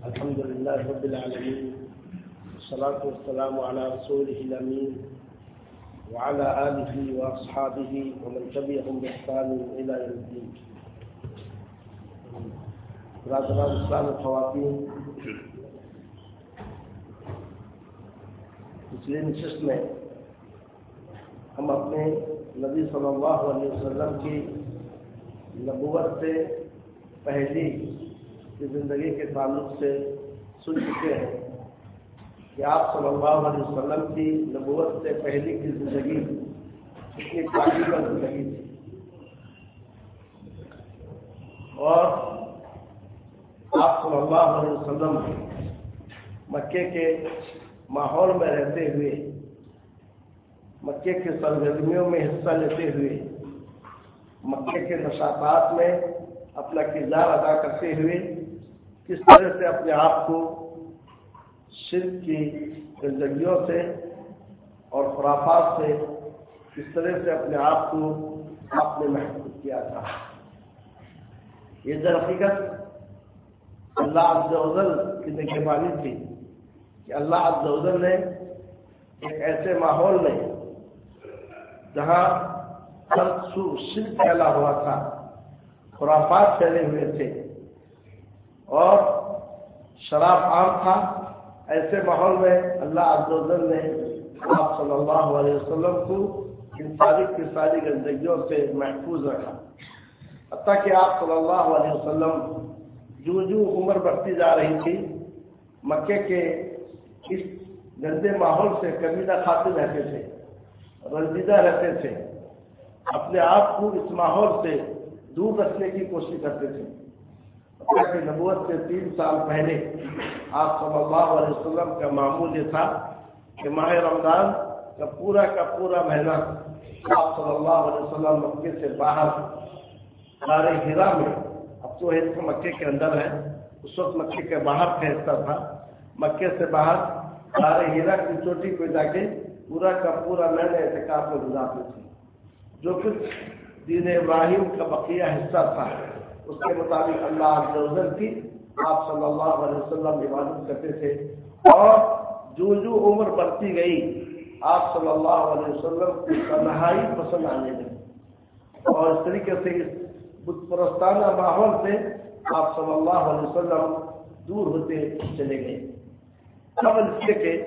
الحمد لله رب العالمين، والصلاة والسلام على رسوله الأمين، وعلى آله وأصحابه ومن تبعهم بإحسان إلى يوم الدين. برادران اسلام خواتین پچھلی نشست میں ہم اپنے نبی صلی اللہ علیہ وسلم کی نبوت سے پہلی کی زندگی کے تعلق سے سن چکے ہیں کہ آپ صلی اللہ علیہ وسلم کی نبوت سے پہلی کی زندگی اتنی تعلیم زندگی تھی۔ اور آپ صلی اللہ علیہ وسلم مکے کے ماحول میں رہتے ہوئے، مکے کے سرگرمیوں میں حصہ لیتے ہوئے، مکے کے نشاطات میں اپنا کردار ادا کرتے ہوئے کس طرح سے اپنے آپ کو شرک کی زندگیوں سے اور خرافات سے کس طرح سے اپنے آپ کو آپ نے محفوظ کیا تھا۔ یہ در حقیقت اللہ افضل کی نگہبانی تھی کہ اللہ افضل نے ایک ایسے ماحول میں جہاں سو شرک پھیلا ہوا تھا، خرافات پھیلے ہوئے تھے۔ اور شراب عام تھا۔ ایسے ماحول میں اللہ عزوجل نے آپ صلی اللہ علیہ وسلم کو ان ساری کی ساری گندگیوں سے محفوظ رکھا۔ حتیٰ کہ آپ صلی اللہ علیہ وسلم جو جو عمر بڑھتی جا رہی تھی، مکے کے اس گندے ماحول سے کبھی نہ کھاتے رہتے تھے، رنجیدہ رہتے تھے، اپنے آپ کو اس ماحول سے دور رکھنے کی کوشش کرتے تھے۔ نبوت سے تین سال پہلے آپ صلی اللہ علیہ وسلم کا معمول یہ تھا کہ ماہ رمضان کا پورا کا پورا مہینہ آپ صلی اللہ علیہ وسلم مکے سے باہر سارے ہیرا میں، اب تو حصہ مکے کے اندر ہے، اس وقت مکے کے باہر کا حصہ تھا۔ مکے سے باہر سارے ہیرا کی چوٹی پہ جا کے پورا کا پورا میں نے احتکاب میں گزارتے تھے۔ جو کچھ دین ابراہیم کا بقیہ حصہ تھا اس کے مطابق اللہ عزوجل کی آپ صلی اللہ علیہ وسلم عبادت کرتے تھے اور جو جو عمر بڑھتی گئی، آپ صلی اللہ علیہ وسلم کی تنہائی پسند آنے لگی۔ اور اس طریقے سے اس بت پرستانہ ماحول سے آپ صلی اللہ علیہ وسلم دور ہوتے چلے گئے۔ قبل اس کے کہ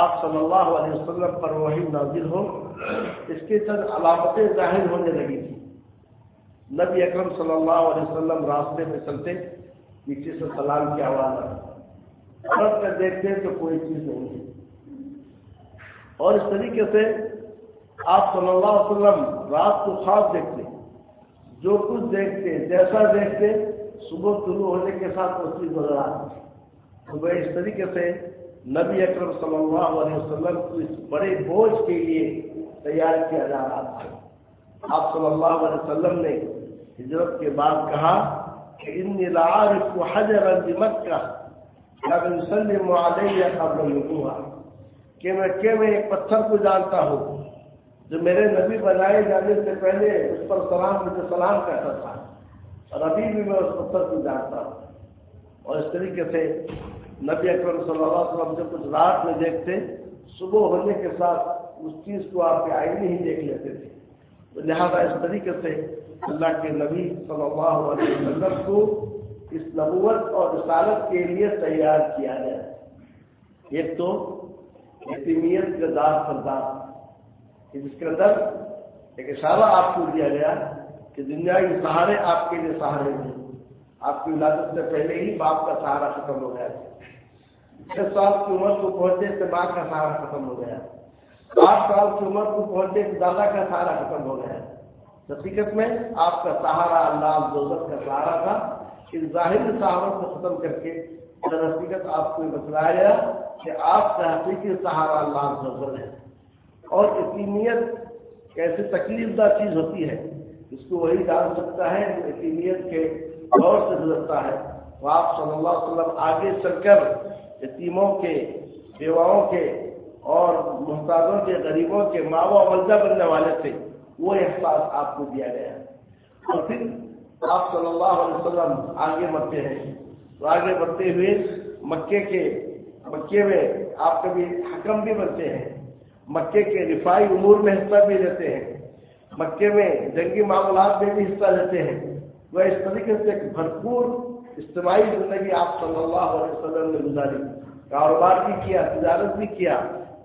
آپ صلی اللہ علیہ وسلم پر وہی نازل ہو، اس کی چند علامتیں ظاہر ہونے لگی تھی نبی اکرم صلی اللہ علیہ وسلم راستے میں چلتے، پیچھے سے سلام کی آواز آئی۔ کر دیکھتے تو کوئی چیز نہیں ہے اور اس طریقے سے آپ صلی اللہ علیہ وسلم رات کو خواب دیکھتے، جو کچھ دیکھتے، جیسا دیکھتے، صبح طلوع ہونے کے ساتھ وہ چیز نظر آتی۔ تو وہ اس طریقے سے نبی اکرم صلی اللہ علیہ وسلم کو اس بڑے بوجھ کے لیے تیار کیا جا رہا تھا۔ آپ صلی اللہ علیہ وسلم نے ہجرت کے بعد کہا کہ ان کو حجر مکہ سلم علیہ قبل ہوا کہ میں کہ میں ایک پتھر کو جانتا ہوں، جو میرے نبی بنائے جانے سے پہلے اس پر سلام مجھے سلام کرتا تھا۔ اور ابھی بھی میں اس پتھر کو جانتا ہوں۔ اور اس طریقے سے نبی اکرم صلی اللہ علیہ وسلم سے کچھ رات میں دیکھتے، صبح ہونے کے ساتھ اس چیز کو آپ کے آئینے ہی دیکھ لیتے تھے۔ تو لہٰذا اس طریقے سے اللہ کے نبی صلی اللہ علیہ وسلم کو اس نبوت اور رسالت کے لیے تیار کیا گیا۔ ایک تو یتیمیت کا دار سردار جس کے اندر ایک اشارہ آپ کو دیا گیا کہ دنیا کے سہارے آپ کے لیے سہارے نہیں آپ کی ولادت سے پہلے ہی باپ کا سہارا ختم ہو گیا۔ چھ سال کی عمر کو پہنچے سے باپ کا سہارا ختم ہو گیا۔ آٹھ سال کی عمر کو پہنچے سے دادا کا سہارا ختم ہو گیا۔ حقیقت میں آپ کا سہارا اللہ دوزت کا سہارا تھا۔ ان ظاہر سہاروں کو ختم کر کے حقیقت آپ کو یہ بتلایا گیا کہ آپ کا حقیقی سہارا اللہ دوزت ہے۔ اور یقینیت کیسے تکلیف دہ چیز ہوتی ہے اس کو وہی جان سکتا ہے جو یقینیت کے دور سے گزرتا ہے۔ وہ آپ صلی اللہ علیہ وسلم آگے چل کر یتیموں کے، بیواؤں کے اور محتاجوں کے، غریبوں کے ماں و والدہ بننے والے تھے۔ وہ احساس آپ کو دیا گیا۔ اور پھر آپ صلی اللہ علیہ وسلم آگے بڑھتے ہیں۔ تو آگے بڑھتے ہوئے مکے کے مکے میں آپ کبھی حکم بھی بنتے ہیں۔ مکے کے رفائی امور میں حصہ بھی لیتے ہیں۔ مکے میں جنگی معاملات میں بھی حصہ لیتے ہیں۔ وہ اس طریقے سے ایک بھرپور اجتماعی زندگی آپ صلی اللہ علیہ وسلم نے گزاری۔ کاروبار بھی کیا، تجارت بھی کیا،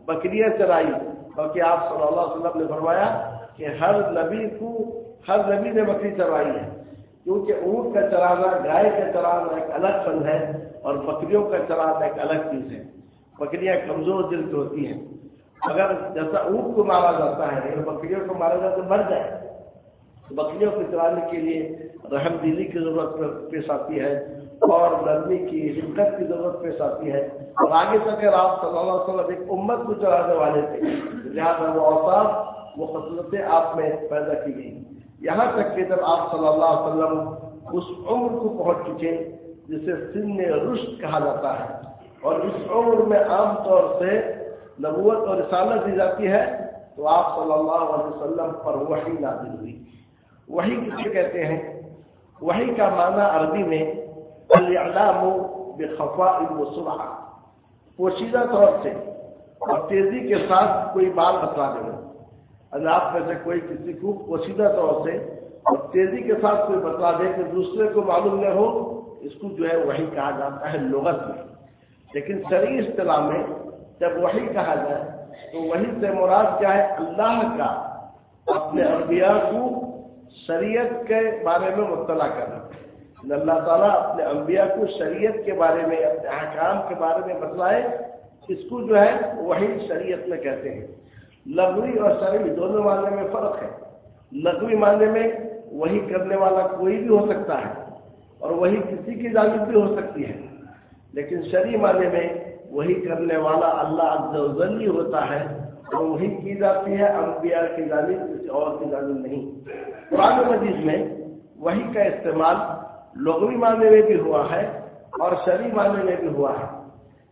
بکریاں چلائی کیونکہ آپ صلی اللہ علیہ وسلم نے فرمایا کہ ہر نبی کو ہر نبی نے بکری چلوائی ہے۔ کیونکہ اونٹ کا چلانا گائے کا چلانا ایک الگ فن ہے اور بکریوں کا چلانا ایک الگ چیز ہے۔ بکریاں کمزور دل کی ہوتی ہیں۔ اگر جیسا اونٹ کو مارا جاتا ہے، اگر بکریوں کو مارا جاتا تو مر جائے۔ بکریوں کو چلانے کے لیے رحم دلی کی ضرورت پیش آتی ہے اور نرمی کی حدت کی ضرورت پیش آتی ہے۔ اور آگے تک آپ صلی اللہ علیہ وسلم ایک امت کو چلانے والے تھے۔ لہٰذا وہ اوساف وہ خصوصیتیں آپ میں پیدا کی گئی یہاں تک کہ جب آپ صلی اللہ علیہ وسلم اس عمر کو پہنچ چکے، جسے سن رشت کہا جاتا ہے، اور اس عمر میں عام طور سے نبوت اور رسالت دی جاتی ہے، تو آپ صلی اللہ علیہ وسلم پر وہی نازل ہوئی۔ وہی کسے کہتے ہیں؟ وہی کا معنی عربی میں الاعلام بخفاء وسرعہ پوشیدہ طور سے اور تیزی کے ساتھ کوئی بات بتلا دینا اگر آپ میں سے کوئی کسی کو پوشیدہ طور سے اور تیزی کے ساتھ کوئی بتلا دے کہ دوسرے کو معلوم نہ ہو، اس کو جو ہے وہی کہا جاتا ہے لغت میں۔ لیکن شرعی اصطلاح میں جب وہی کہا جائے، تو وہی سے مراد کیا ہے؟ اللہ کا، اپنے انبیاء کو شریعت کے بارے میں مطلع کرنا۔ اللہ تعالیٰ اپنے انبیاء کو شریعت کے بارے میں، اپنے احکام کے بارے میں بتلائے، اس کو جو ہے وہی شریعت میں کہتے ہیں۔ لغوی اور شرعی دونوں معنی میں فرق ہے۔ لغوی معنی میں وہی کرنے والا کوئی بھی ہو سکتا ہے اور وہی کسی کی جانب بھی ہو سکتی ہے۔ لیکن شرعی معنی میں وہی کرنے والا اللہ ہی ہوتا ہے اور وہی کی جاتی ہے انبیاء کی جانب کسی اور کی جانب نہیں۔ قرآن مجید میں وہی کا استعمال لغوی معنی میں بھی ہوا ہے اور شرعی معنی میں بھی ہوا ہے۔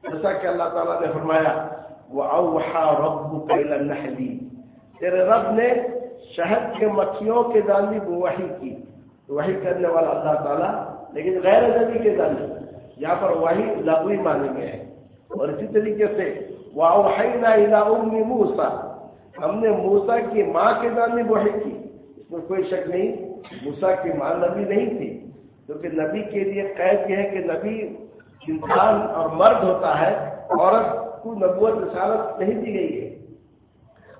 جیسا کہ اللہ تعالیٰ نے فرمایا وہ اوہا رب تیرے رب نے شہد کے مکھیوں کے جانب وہی کی۔ وہی کرنے والا اللہ تعالیٰ، لیکن غیر نبی کے جانب یہاں پر وہی لغوی معنی میں ہے۔ اور اسی طریقے سے وہ موسا ہم نے موسا کی ماں کے جانب وہی کی۔ اس میں کوئی شک نہیں موسا کی ماں نبی نہیں تھی۔ کیونکہ نبی کے لیے قید یہ ہے کہ نبی انسان اور مرد ہوتا ہے، عورت کو نبوت رسالت نہیں دی گئی ہے۔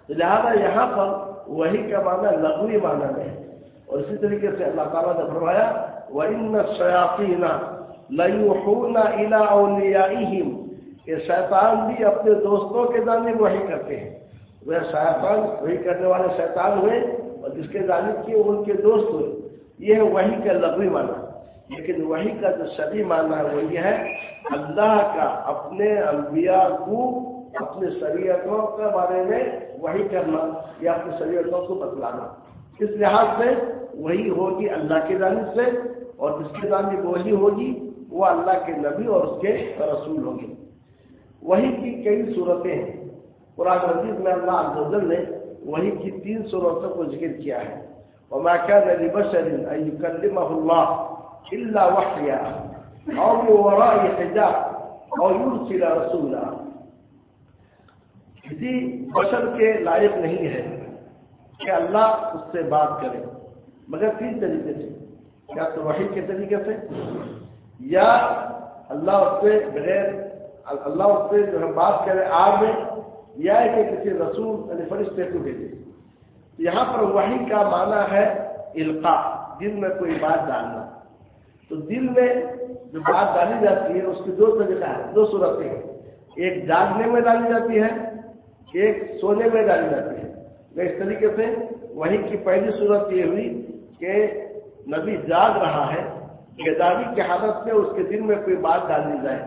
لہٰذا یہاں پر وہی کا معنی لغوی معنی ہے۔ اور اسی طریقے سے اللہ تعالیٰ نے فرمایا وہ کہ شیطان بھی اپنے دوستوں کے جانب وہی کرتے ہیں۔ وہ شیطان وہی کرنے والے شیطان ہوئے اور جس کے جانب کی ان کے دوست ہوئے۔ یہ ہے وہی کا لغوی معنی لیکن وہی کا جو شبی معنی ہے وہ یہ ہے اللہ کا اپنے انبیاء کو اپنے شریعتوں کے بارے میں وہی کرنا یا اپنی شریعتوں کو بتلانا۔ اس لحاظ سے وہی ہوگی اللہ کی جانب سے اور جس کی جانب وہی ہوگی وہ اللہ کے نبی اور اس کے رسول ہوں گے وہی کی کئی صورتیں ہیں۔ قرآن مجید میں اللہ عز نے وہی کی تین صورتوں کو ذکر کیا ہے۔ اور میں کیا نبی بشر اللہ إلا وحيا، أو من وراء حجاب، أو يرسل رسولا. کسی بشر کے لائق نہیں ہے کہ اللہ اس سے بات کرے، مگر تین طریقے سے؟ یا تو وحی کے طریقے سے، یا اللہ اس سے بغیر، اللہ اس سے جو ہے بات کرے آگ میں، یا کہ کسی رسول یعنی فرشتے کو بھیجے یہاں پر وحی کا معنی ہے القاع دل میں کوئی بات ڈالنا۔ تو دل میں جو بات ڈالی جاتی ہے، اس کی دو طریقہ ہے دو صورتیں ہیں۔ ایک جاگنے میں ڈالی جاتی ہے، ایک سونے میں ڈالی جاتی ہے۔ میں اس طریقے سے وہی کی پہلی صورت یہ ہوئی کہ نبی جاگ رہا ہے، بیداری کی حالت میں اس کے دل میں کوئی بات ڈال دی جائے۔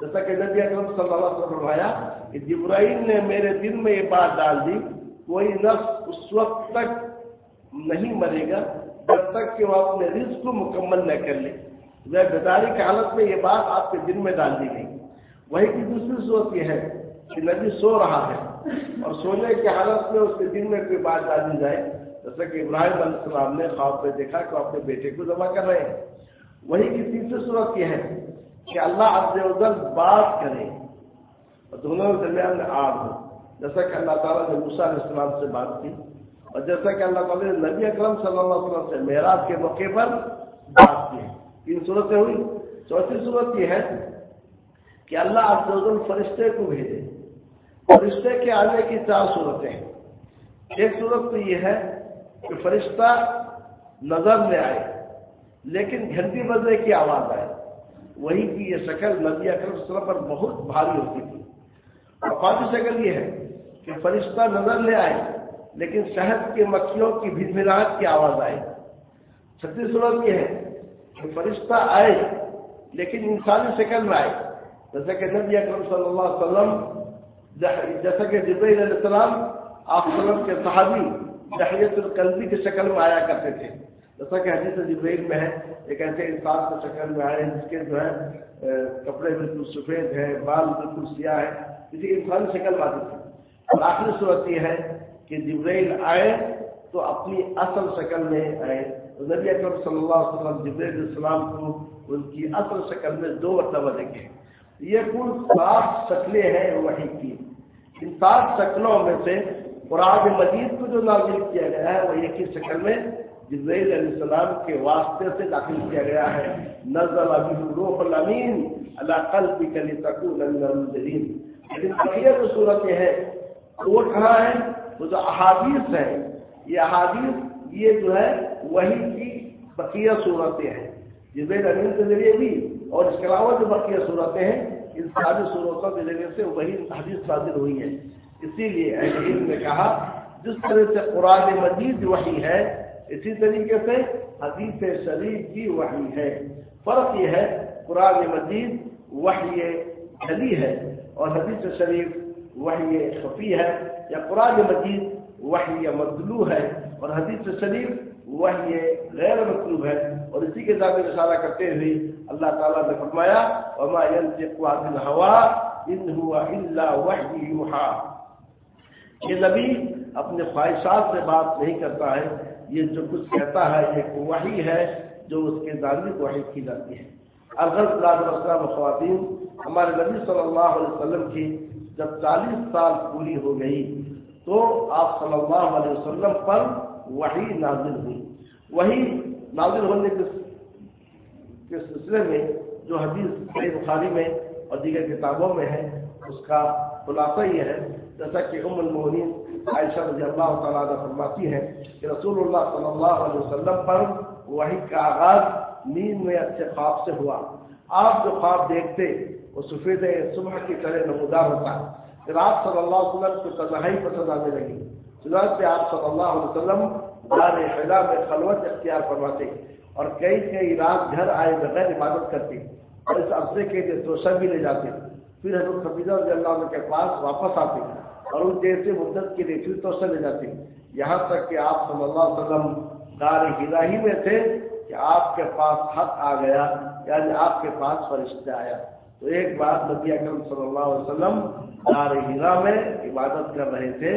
جیسا کہ نبی اکرم صلی اللہ علیہ وسلم فرمایا کہ جبرائیل نے میرے دل میں یہ بات ڈال دی، کوئی نفس اس وقت تک نہیں مرے گا جب تک کہ وہ اپنے رزق کو مکمل نہ کر لے۔ وہ بیداری کی حالت میں یہ بات آپ کے دل میں ڈال دی گئی۔ وہی کی دوسری صورت یہ ہے کہ نبی سو رہا ہے اور سونے کی حالت میں اس کے دل میں کوئی بات ڈال دی جائے۔ جیسا کہ ابراہیم علیہ السلام نے خواب میں دیکھا کہ وہ اپنے بیٹے کو جمع کر رہے ہیں۔ وہی کی تیسری صورت یہ ہے کہ اللہ عبد بات کرے اور دونوں کے درمیان آگ ہو۔ جیسا کہ اللہ تعالیٰ نے موسا علیہ السلام سے بات کی۔ اور جیسا کہ اللہ تعالیٰ نے نبی اکرم صلی اللہ علیہ وسلم سے معراج کے موقع پر بات کی تین صورتیں ہوئی۔ چوتھی صورت یہ ہے کہ اللہ عبد فرشتے کو بھیجے۔ فرشتے کے آنے کی چار صورتیں ہیں۔ ایک صورت تو یہ ہے کہ فرشتہ نظر میں آئے، لیکن گھنٹی بجنے کی آواز آئے۔ وہی کی یہ شکل نبی اکرم پر بہت بھاری ہوتی تھی۔ اور پانچ شکل یہ ہے کہ فرشتہ نظر لے آئے۔ لیکن شہد کے مکھیوں کی بھجملاہٹ کی آواز آئے۔ چھتیس صورت یہ ہے کہ فرشتہ آئے، لیکن انسانی شکل میں آئے۔ جیسا کہ نبی اکرم صلی اللہ علیہ وسلم، جیسا کہ علیہ السلام، آپ وسلم کے صحابی جہیت القلبی کی شکل میں آیا کرتے تھے۔ جیسا کہ حدیث جبریل میں ہے، ایک ایسے انسان کی شکل میں آئے، جس کے جو ہے کپڑے بالکل سفید ہیں، بال بالکل سیاہ ہے کسی انسانی شکل میں آتی تھی اور آخری صورت یہ ہے کہ جبریل آئے تو اپنی اصل شکل میں آئے۔ نبی اکرم صلی اللہ علیہ وسلم جبریل السلام کو ان کی اصل شکل میں دو مرتبہ دیکھے۔ یہ کل سات شکلیں ہیں وہی کی۔ ان سات شکلوں میں سے قرآن مجید کو جو نازل کیا گیا ہے، وہ ایک ہی شکل میں جبریل علیہ السلام کے واسطے سے داخل کیا گیا ہے۔ نزل ابھی روح الامین اللہ قلب کلی تکون من المنذرین لیکن بقیہ جو صورت یہ وہ کہاں ہے وہ جو احادیث ہے یہ احادیث، یہ جو ہے، وہی کی بقیہ صورتیں ہیں۔ جبریل امین کے ذریعے بھی اور اس کے علاوہ جو بقیہ صورتیں ہیں، ان ساری صورتوں کے ذریعے سے وہی حدیث نازل ہوئی ہے اسی لیے علم نے کہا، جس طرح سے قرآن مجید وحی ہے، اسی طریقے سے حدیث شریف بھی وحی ہے۔ فرق یہ ہے، قرآن مجید وحی علی ہے اور حدیث شریف وحی خفی ہے۔ یا قرآن مجید وحی مطلوع ہے اور حدیث شریف وحی غیر مطلوب ہے اور اسی کے ساتھ اشارہ کرتے ہوئے اللہ تعالیٰ نے فرمایا، وما ان هو الا وحی یہ نبی اپنے خواہشات سے بات نہیں کرتا ہے، یہ جو کچھ کہتا ہے یہ وہی ہے جو اس کے دادی کو وحی کی جاتی ہے۔ السلام خواتین ہمارے نبی صلی اللہ علیہ وسلم کی جب چالیس سال پوری ہو گئی تو آپ صلی اللہ علیہ وسلم پر وہی نازل ہوئی۔ وہی نازل ہونے کے سلسلے میں جو حدیث بخاری میں اور دیگر کتابوں میں ہے، اس کا خلاصہ یہ ہے، جیسا کہ ام المونین عائشہ رضی اللہ تعالیٰ فرماتی ہے کہ رسول اللہ صلی اللہ علیہ وسلم پر وہی کا آغاز نیند میں اچھے خواب سے ہوا۔ آپ جو خواب دیکھتے وہ سفید صبح کی طرح نمودار ہوتا پھر آپ صلی اللہ علیہ وسلم کو تنہائی پسند آنے لگی، چنانچہ آپ صلی اللہ علیہ وسلم دار خلا میں خلوت اختیار فرماتے اور کئی کئی رات گھر آئے بغیر عبادت کرتے اور اس عرصے کے لیے توشہ بھی لے جاتے پھر حضرت خبیزہ رضی اللہ عنہ کے پاس واپس آتے اور ان جیسے مدت کے لیے پھر توشہ لے جاتے یہاں تک کہ آپ صلی اللہ علیہ وسلم دار ہرا ہی میں تھے کہ آپ کے پاس حق آ گیا یعنی آپ کے پاس فرشتہ آیا۔ تو ایک بات نبی اکرم صلی اللہ علیہ وسلم دار ہیرا میں عبادت کر رہے تھے،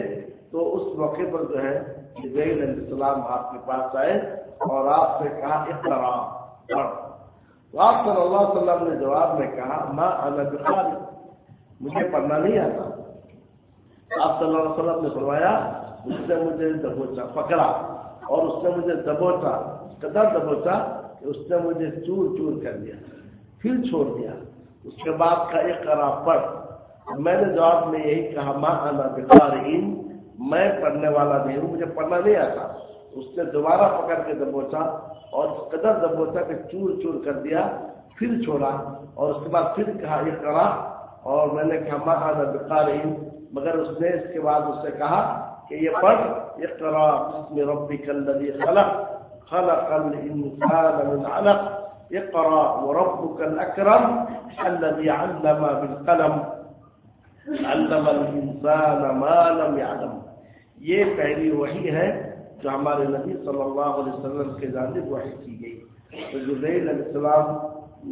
تو اس موقع پر جو ہے علیہ السلام آپ کے پاس آئے اور آپ سے کہا اخترا تو آپ صلی اللہ علیہ وسلم نے جواب میں کہا ماں الگ مجھے پڑھنا نہیں آتا۔ آپ صلی اللہ علیہ وسلم نے فرمایا، اس نے مجھے دبوچا، پکڑا اور اس نے مجھے دبوچا قدر دبوچا کہ اس نے مجھے چور چور کر دیا، پھر چھوڑ دیا۔ اس کے بعد کا ایک کرا پڑھ۔ میں نے جواب میں یہی کہا ماں آنا بکار میں پڑھنے والا نہیں ہوں، مجھے پڑھنا نہیں آتا۔ اس نے دوبارہ پکڑ کے دبوچا اور قدر دبوچا کہ چور چور کر دیا، پھر چھوڑا۔ اور اس کے بعد پھر کہا، یہ کرا اور میں نے کہا ماں آنا بکار مگر اس نے اس کے بعد اس سے کہا کہ یہ پڑھ، اقرا بسم ربك الذي خلق خلق الانسان من علق۔ اقرا وربك الاكرم الذي علم بالقلم. علم الانسان ما لم يعلم. یہ پہلی وحی ہے جو ہمارے نبی صلی اللہ علیہ وسلم کے جانب وحی کی گئی. تو جبریل علیہ السلام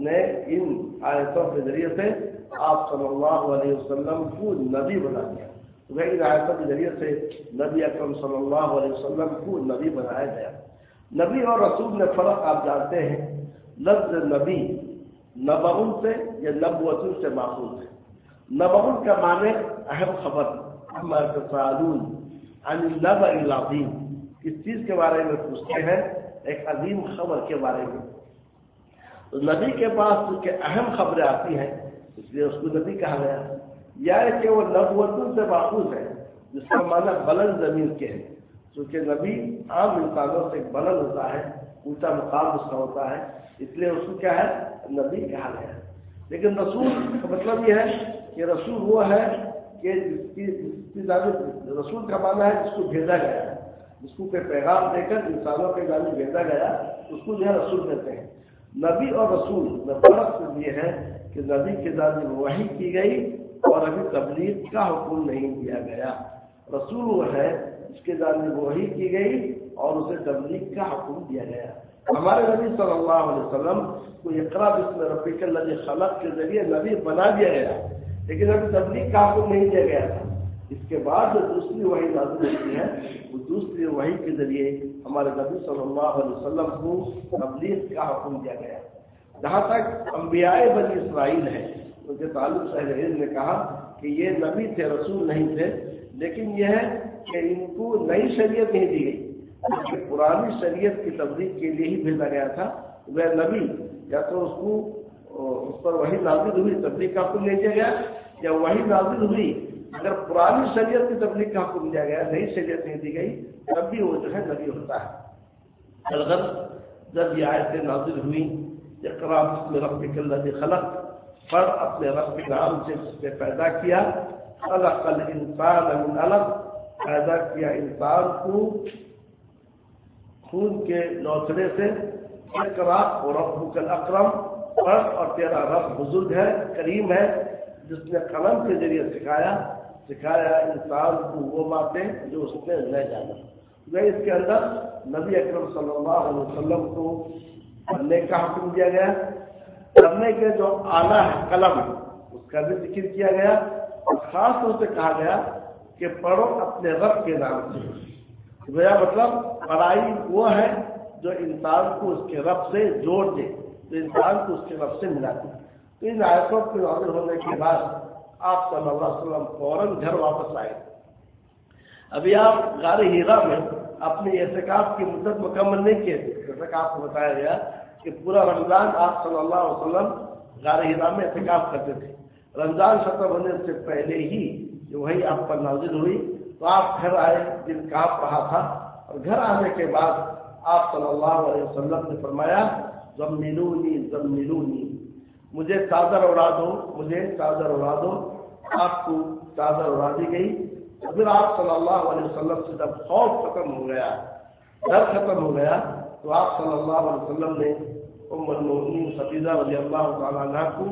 نے ان آیتوں کے ذریعے سے آپ صلی اللہ علیہ وسلم کو نبی بنا دیا. وہی رایتوں کے ذریعے سے نبی اکرم صلی اللہ علیہ وسلم کو نبی بنایا گیا. نبی اور رسول میں فرق آپ جانتے ہیں لفظ نبی نبعن سے یا نبوتن سے محفوظ ہے. نبعن کا معنی اہم خبر نب العظیم. کس چیز کے بارے میں پوچھتے ہیں؟ ایک عظیم خبر کے بارے میں. تو نبی کے پاس چونکہ اہم خبریں آتی ہیں، اس لیے اس کو نبی کہا گیا. یا کہ وہ نبوتن سے محفوظ ہے، جس کا معنی بلند زمین کے ہے چونکہ نبی عام انسانوں سے بلند ہوتا ہے، اونچا مقام اس کا ہوتا ہے اس لیے اس کو کیا ہے؟ نبی کہا گیا لیکن رسول کا مطلب یہ ہے کہ رسول وہ ہے کہ جس کی جس کی رسول کا معنی ہے جس کو بھیجا گیا ہے۔ جس کو کوئی پیغام دے کر انسانوں کے جانب بھیجا گیا، اس کو جو ہے رسول کہتے ہیں۔ نبی اور رسول میں فرق یہ ہے کہ نبی کے جانب وہی کی گئی اور ابھی تبلیغ کا حکم نہیں دیا گیا۔ رسول وہ ہے اس کے جانب وہی کی گئی اور اسے تبلیغ کا حکم دیا گیا۔ ہمارے نبی صلی اللہ علیہ وسلم کو اقرا بسم رفیق اللہ خلق کے ذریعے نبی بنا دیا گیا۔ لیکن ابھی تبلیغ کا حکم نہیں دیا گیا تھا۔ اس کے بعد جو دوسری وحی نازل ہوتی ہے، وہ دوسری وحی کے ذریعے ہمارے نبی صلی اللہ علیہ وسلم کو تبلیغ کا حکم دیا گیا۔ جہاں تک انبیاء بنی اسرائیل ہے ان کے تعلق سے نے کہا کہ یہ نبی تھے، رسول نہیں تھے، لیکن یہ ہے کہ ان کو نئی شریعت نہیں دی گئی۔ پرانی شریعت کی تبلیغ کے لیے ہی بھیجا گیا تھا وہ نبی، یا تو اس کو، اس پر وہی نازل ہوئی، تبلیغ کا حکم نہیں دیا گیا، یا وہی نازل ہوئی، اگر پرانی شریعت کی تبلیغ کا حکم دیا گیا، نئی شریعت نہیں دی گئی، تب بھی وہ جو ہے نبی ہوتا ہے۔ الغت جب یہ آیتیں نازل ہوئی اقرام اپنے رب کے اللہ خلق پر اپنے رب نام سے اس نے پیدا کیا، خلق الانسان من الگ پیدا کیا انسان کو خون کے لوچنے سے اقرا اور رب اکرم پڑھ اور تیرا رب بزرگ ہے، کریم ہے، جس نے قلم کے ذریعے سکھایا سکھایا انسان کو وہ باتیں جو اس نے نہ جانا۔ میں اس کے اندر نبی اکرم صلی اللہ علیہ وسلم کو پڑھنے کا حکم دیا گیا۔ پڑھنے کے جو آلہ ہے، قلم، اس کا بھی ذکر کیا گیا۔ اور خاص طور سے کہا گیا کہ پڑھو اپنے رب کے نام سے۔ میرا مطلب پڑھائی وہ ہے جو انسان کو اس کے رب سے جوڑ دے، جو انسان کو اس کے رب سے ملاتی تو ان آیتوں کے نازل ہونے کے بعد آپ صلی اللہ علیہ وسلم فوراً گھر واپس آئے۔ ابھی آپ غار ہیرا میں اپنے احتکاب کی مدت مکمل نہیں کیے تھے، جیسا کہ آپ کو بتایا گیا کہ پورا رمضان آپ صلی اللہ علیہ وسلم غار ہیرا میں احتکاب کرتے تھے۔ رمضان ختم ہونے سے پہلے ہی جو وہی آپ پر نازل ہوئی۔ تو آپ گھر آئے جن کاپ رہا تھا اور گھر آنے کے بعد آپ صلی اللہ علیہ وسلم نے فرمایا ضم ملونی مجھے چادر اڑا دو، مجھے چادر اڑا دو۔ آپ کو چادر اڑا دی گئی۔ پھر آپ صلی اللہ علیہ وسلم سے جب خوف ختم ہو گیا، ڈر ختم ہو گیا، تو آپ صلی اللہ علیہ وسلم نے ام المؤمنین سفیدہ رضی اللہ تعالیٰ عنہ کو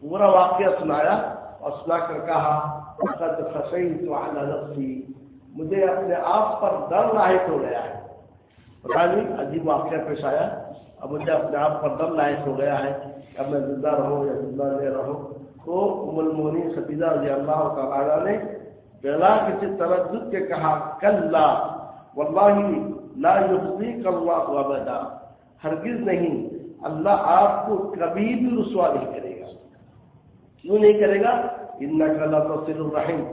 پورا واقعہ سنایا اور سنا کر کہا قد خشیت علی نفسی مجھے اپنے آپ پر ڈر لاحق ہو گیا ہے۔ پتا نہیں، عجیب واقعہ پیش آیا۔ اب مجھے اپنے آپ پر دم لاحق ہو گیا ہے اب میں زندہ رہوں یا زندہ نہیں رہوں۔ تو ام المونی سفیدہ رضی اللہ تعالیٰ نے بلا کسی تردد کے کہا کل واللہ لا یخزیک اللہ ابدا۔ ہرگز نہیں، اللہ آپ کو کبھی بھی رسوا نہیں کرے گا۔ کیوں نہیں کرے گا؟ ان کا اللہ تصل الرحم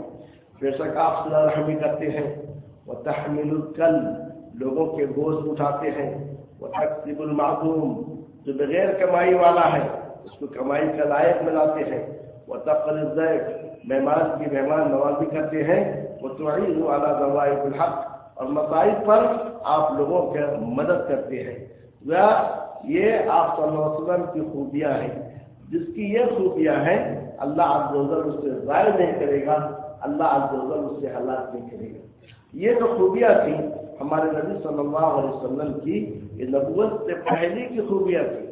بے شک آپ صلی رحمی کرتے ہیں۔ وہ تحمل الکل لوگوں کے گوشت اٹھاتے ہیں۔ وہ تقسیب المعدوم، جو بغیر کمائی والا ہے، اس کو کمائی کا لائق بناتے ہیں۔ وہ تقرر مہمان کی مہمان نوازی کرتے ہیں۔ وہ توڑی والا دوائی الحق، اور مسائل پر آپ لوگوں کے مدد کرتے ہیں۔ یہ آپ صلی اللہ علیہ وسلم کی خوبیاں ہیں۔ جس کی یہ خوبیاں ہیں، اللہ عز و اس سے ضائع نہیں کرے گا۔ اللہ عز و جل اس سے حالات نہیں کرے گا۔ یہ جو خوبیاں تھیں ہمارے نبی صلی اللہ علیہ وسلم کی، یہ نبوت سے پہلے کی خوبیاں تھی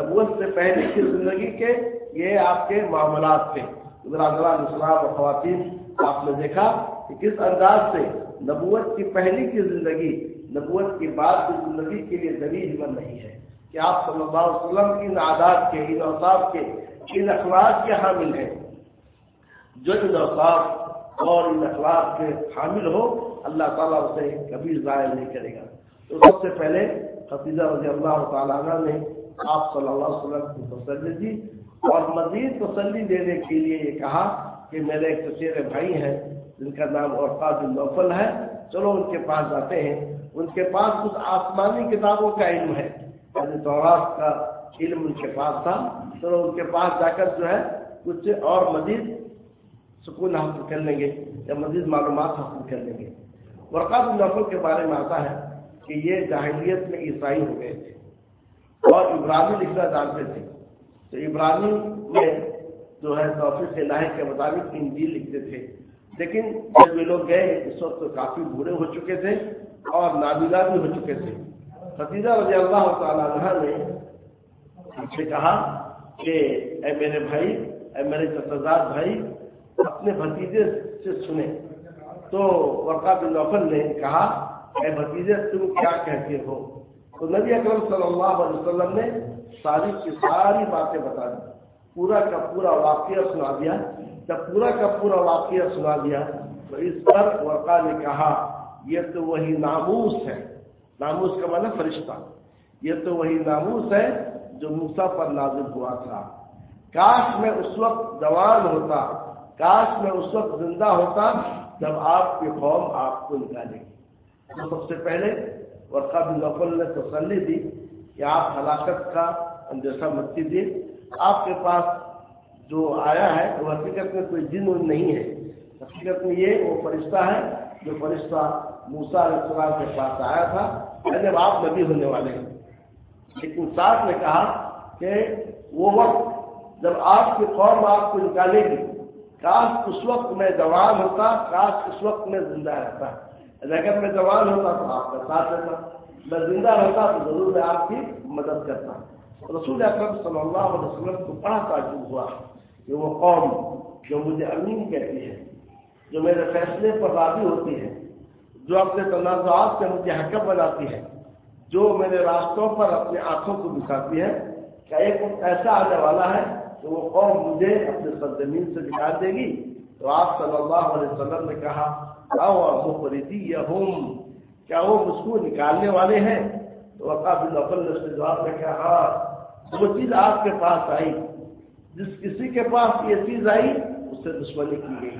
نبوت سے پہلے کی زندگی کے یہ آپ کے معاملات تھے۔ اسلام و خواتین آپ نے دیکھا کہ کس انداز سے نبوت کی پہلی کی زندگی، نبوت کی بعد کی زندگی کے لیے دلیل بن رہی ہے۔ کہ آپ صلی اللہ علیہ وسلم ان عادات کے ان اوساف کے ان اخلاق کے حامل ہیں۔ جو ان اوساف اور ان اخلاق کے حامل ہو، اللہ تعالیٰ اسے کبھی ضائع نہیں کرے گا۔ تو سب سے پہلے حفیظہ رضی اللہ تعالیٰ عنہ نے آپ صلی اللہ علیہ وسلم کو تسلی دی اور مزید تسلی دینے کے لیے یہ کہا کہ میرے ایک چچیرے بھائی ہیں، جن کا نام اور نوفل ہے۔ چلو ان کے پاس جاتے ہیں۔ ان کے پاس کچھ آسمانی کتابوں کا علم ہے۔ یعنی کا علم ان کے پاس تھا۔ چلو ان کے پاس جا کر جو ہے کچھ اور مزید سکون حاصل کر لیں گے یا مزید معلومات حاصل کر لیں گے۔ ورقات النفل کے بارے میں آتا ہے کہ یہ جاہلیت میں عیسائی ہو گئے تھے اور ابراہمی لکھنا جانتے تھے۔ تو ابراہمی میں جو ہے توفیق الہی کے مطابق انجیل لکھتے تھے۔ لیکن جب یہ لوگ گئے، اس وقت تو کافی بوڑھے ہو چکے تھے اور نابینا بھی ہو چکے تھے۔ فتیجہ رضی اللہ تعالیٰ عنہ نے ہم سے کہا کہ اے میرے بھائی، اے میرے چتردار بھائی اپنے بھتیجے سے سنیں تو ورقا بن نوفل نے کہا، اے بھتیجے، تم کیا کہتے ہو؟ تو نبی اکرم صلی اللہ علیہ وسلم نے ساری کی ساری باتیں بتا دی۔ پورا کا پورا واقعہ سنا دیا۔ جب پورا کا پورا واقعہ سنا دیا، تو اس پر ورقا نے کہا، یہ تو وہی ناموس ہے۔ ناموس کا مطلب فرشتہ۔ یہ تو وہی ناموس ہے جو موسا پر نازل ہوا تھا۔ کاش میں اس وقت جوان ہوتا کاش میں اس وقت زندہ ہوتا جب آپ کی قوم آپ کو نکالے گی۔ تو سب سے پہلے ورقہ بن نقل نے تسلی دی کہ آپ ہلاکت کا اندیشہ مت کیجیے۔ آپ کے پاس جو آیا ہے، وہ حقیقت میں کوئی جن نہیں ہے۔ حقیقت میں یہ وہ فرشتہ ہے جو فرشتہ موسا علیہ السلام کے پاس آیا تھا یعنی آپ نبی ہونے والے ہیں۔ لیکن ساتھ نے کہا کہ وہ وقت جب آپ کی قوم آپ کو نکالے گی کاش اس وقت میں جوان ہوتا کاش اس وقت میں زندہ رہتا۔ اگر میں جوان ہوتا تو آپ کا ساتھ رہتا۔ میں زندہ رہتا تو ضرور میں آپ کی مدد کرتا۔ رسول اکرم صلی اللہ علیہ وسلم کو بڑا تعجب ہوا کہ وہ قوم جو مجھے امین کہتی ہے، جو میرے فیصلے پر راضی ہوتی ہے، جو اپنے تنازعات سے مجھے حکم بناتی ہے، جو میرے راستوں پر اپنی آنکھوں کو دکھاتی ہے کیا ایک وقت ایسا آنے والا ہے کہ وہ قوم مجھے اپنے سرزمین سے نکال دے گی۔ تو آپ صلی اللہ علیہ وسلم نے کہا مفردی یا ہوم کیا وہ مجھ کو نکالنے والے ہیں؟ تو نے اس نے جواب میں کہا ہاں وہ چیز آپ کے پاس آئی۔ جس کسی کے پاس یہ چیز آئی، اس سے دشمنی کی گئی۔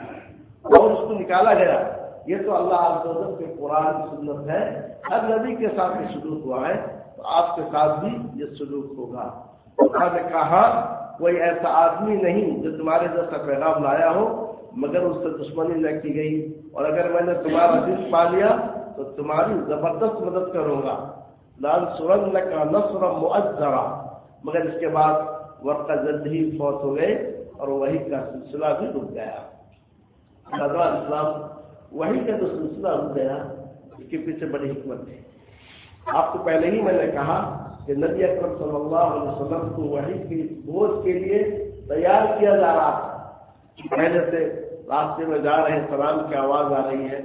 اور اس کو نکالا گیا۔ یہ تو اللہ کے قرآن کی سنت ہے۔ ہر نبی کے ساتھ یہ سلوک ہوا ہے۔ تو آپ کے ساتھ بھی یہ سلوک ہوگا۔ نے کہا کوئی ایسا آدمی نہیں جو تمہارے جیسا پیغام لایا ہو، مگر اس سے دشمنی نہ کی گئی۔ اور اگر میں نے تمہارا دل پا لیا، تو تمہاری زبردست مدد کروں گا۔ لال سورن کا نسر معذرا مگر اس کے بعد وقت جلد ہی فوت ہو گئے اور وہی کا سلسلہ بھی رک گیا۔ اسلام وہی کا جو سلسلہ رک گیا، اس کے پیچھے بڑی حکمت ہے۔ آپ کو پہلے ہی میں نے کہا کہ نبی اکرم صلی اللہ علیہ وسلم کو وہی کی بوجھ کے لیے تیار کیا جا رہا تھا۔ پہلے سے راستے میں جا رہے ہیں، سلام کی آواز آ رہی ہے۔